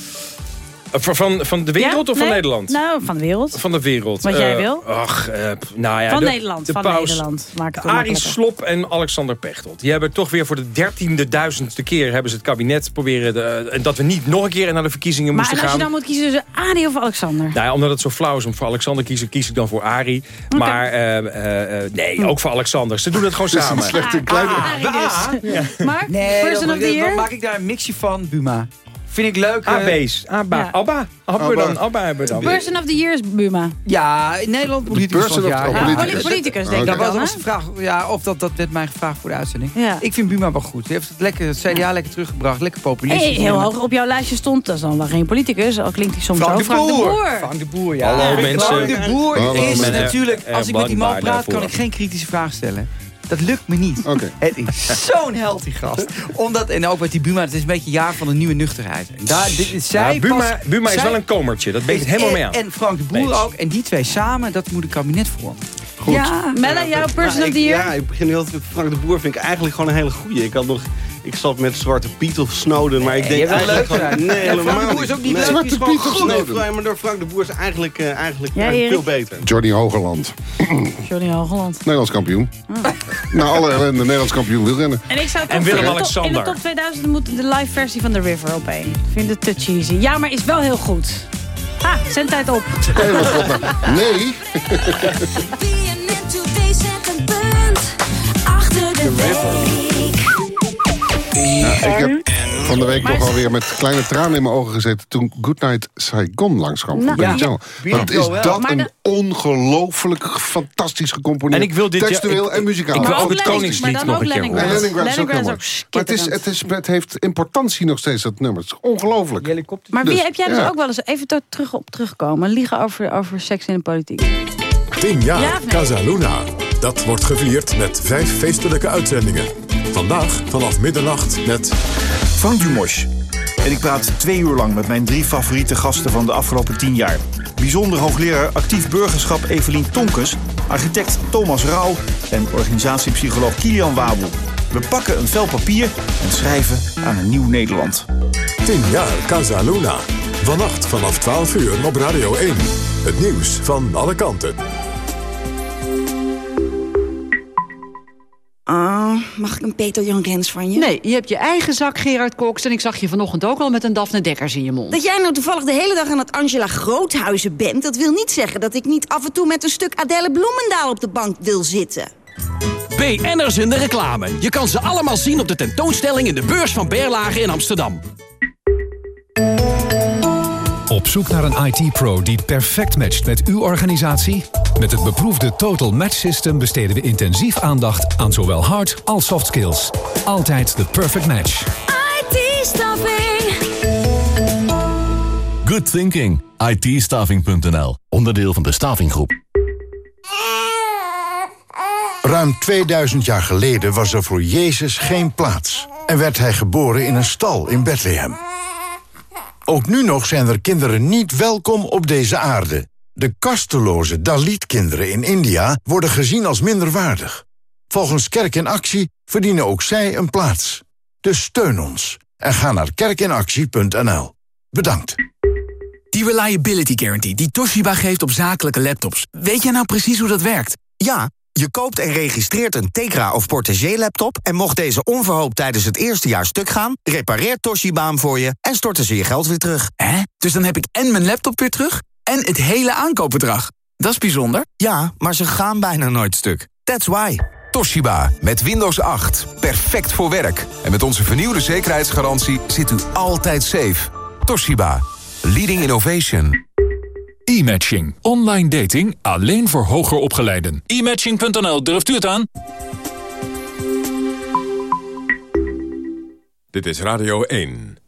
Eh, Van, van, de wereld Ja? of van Nee? Nederland? Nou, van de wereld. Van de wereld. Wat jij Eh, wil? Ach, eh, nou ja. van de- Nederland, de van paus, Nederland. Maak het Arie. Slop en Alexander Pechtold. Die hebben toch weer voor de dertiende duizendste keer... hebben ze het kabinet proberen... De, dat we niet nog een keer naar de verkiezingen Maar moesten en als gaan. je dan moet kiezen tussen Arie of Alexander? Nou ja, omdat het zo flauw is om voor Alexander te kiezen... kies ik dan voor Arie. Maar eh, eh, eh, nee, ook voor Alexander. Ze doen het gewoon Het is een samen. slechte kleine... Arie dus. Maar, Nee, dan, of the dan year? maak ik daar een mixje van, Buma. Vind ik leuk. eh, AB's. Abba. Ja. Abba. Abba Abba. dan. Abba hebben we dan. Person of the year is Buma. Ja, in Nederland politicus person van het of- jaar. Ja, Ja, politicus. poli- politicus denk Oké. ik Dat dan, was de vraag, ja, of dat, dat werd mij gevraagd voor de uitzending. Ja. Ik vind Buma wel goed. Hij heeft het, lekker, het CDA lekker teruggebracht. Lekker populistisch. Hey, heel hoog op jouw lijstje stond, dat is dan wel geen politicus. Al klinkt hij soms Frank zo. de Frank de Boer. Frank de Boer, ja. Hallo, Frank mensen. de Boer Hallo, is mensen. natuurlijk... Eh, Als ik met die man praat, kan ik geen kritische vraag stellen. Dat lukt me niet. Het is zo'n die gast. Omdat, en ook met die Buma, het is een beetje het jaar van de nieuwe nuchterheid. En daar, dit, is zij Ja, Buma, Buma is zij- wel een komertje. Dat ben ik helemaal en, mee aan. En Frank de Boer ook. En die twee samen, dat moet een kabinet vormen. Goed. Ja, Melle, jouw person Ja, ik, year? ja, ik begin nu altijd Frank de Boer vind ik eigenlijk gewoon een hele goeie. Ik had nog, ik zat met Zwarte Piet of Snowden, maar ik denk eigenlijk leuk gewoon, nee, Ja, helemaal Frank de Boer is ook niet nee. Zwarte Piet of. Nee, Snowden? Maar door Frank de Boer is eigenlijk, eh, eigenlijk, Ja, eigenlijk Erik? veel beter. Johnny Hogeland. Johnny Hogeland. Nederlands kampioen. Ah. Na alle ellende Nederlands kampioen wielrennen. En ik zou toch En de Willem-Alexander. In de top 2000 moet de live versie van The River op één. Ik vind het te cheesy. Ja, maar is wel heel goed. Ah, zendtijd op. Nee. BNN Today Ja, ik heb van de week toch alweer met kleine tranen in mijn ogen gezeten... toen Goodnight Saigon langskwam van Nou, ja. Wat is dat een ongelooflijk fantastisch gecomponeerd. En ik wil dit Textueel ik- en muzikaal. ik wil ook het Koningslied nog een keer horen. Maar het, is, het, is, het heeft importantie nog steeds, dat nummer. Het is ongelooflijk. Helikopter. Maar wie Dus, heb jij dus ja. ook wel eens even terug op terugkomen? Liegen over, over seks in de politiek. 10 jaar Ja of nee? Casa Luna. Dat wordt gevierd met vijf feestelijke uitzendingen. Vandaag vanaf middernacht met... Frank Dumos. En ik praat twee uur lang met mijn drie favoriete gasten van de afgelopen tien jaar. Bijzonder hoogleraar actief burgerschap Evelien Tonkes, architect Thomas Rauw en organisatiepsycholoog Kilian Wabel. We pakken een vel papier en schrijven aan een nieuw Nederland. 10 jaar Casa Luna. Vannacht vanaf 12 uur op Radio 1. Het nieuws van alle kanten. Mag ik een Peter Jan Rens van je? Nee, je hebt je eigen zak, Gerard Cox... en ik zag je vanochtend ook al met een Daphne Dekkers in je mond. Dat jij nou toevallig de hele dag aan het Angela Groothuizen bent... dat wil niet zeggen dat ik niet af en toe met een stuk Adelle Bloemendaal op de bank wil zitten. BN'ers in de reclame. Je kan ze allemaal zien op de tentoonstelling in de beurs van Berlage in Amsterdam. Op zoek naar een IT-pro die perfect matcht met uw organisatie? Met het beproefde Total Match System besteden we intensief aandacht aan zowel hard als soft skills. Altijd de perfect match. IT-staffing. Good thinking. ITstaffing.nl. Onderdeel van de Stavinggroep. Ruim 2000 jaar geleden was er voor Jezus geen plaats. En werd hij geboren in een stal in Bethlehem. Ook nu nog zijn er kinderen niet welkom op deze aarde. De kasteloze Dalit-kinderen in India worden gezien als minderwaardig. Volgens Kerk in Actie verdienen ook zij een plaats. Dus steun ons en ga naar kerkinactie.nl. Bedankt. Die Reliability Guarantee die Toshiba geeft op zakelijke laptops. Weet jij nou precies hoe dat werkt? Ja, je koopt en registreert een Tegra of Portagee laptop... en mocht deze onverhoopt tijdens het eerste jaar stuk gaan... repareert Toshiba hem voor je en storten ze je geld weer terug. Hè? Dus dan heb ik en mijn laptop weer terug en het hele aankoopbedrag. Dat is bijzonder. Ja, maar ze gaan bijna nooit stuk. That's why. Toshiba, met Windows 8. Perfect voor werk. En met onze vernieuwde zekerheidsgarantie zit u altijd safe. Toshiba, leading innovation. E-matching. Online dating alleen voor hoger opgeleiden. E-matching.nl, durft u het aan? Dit is Radio 1.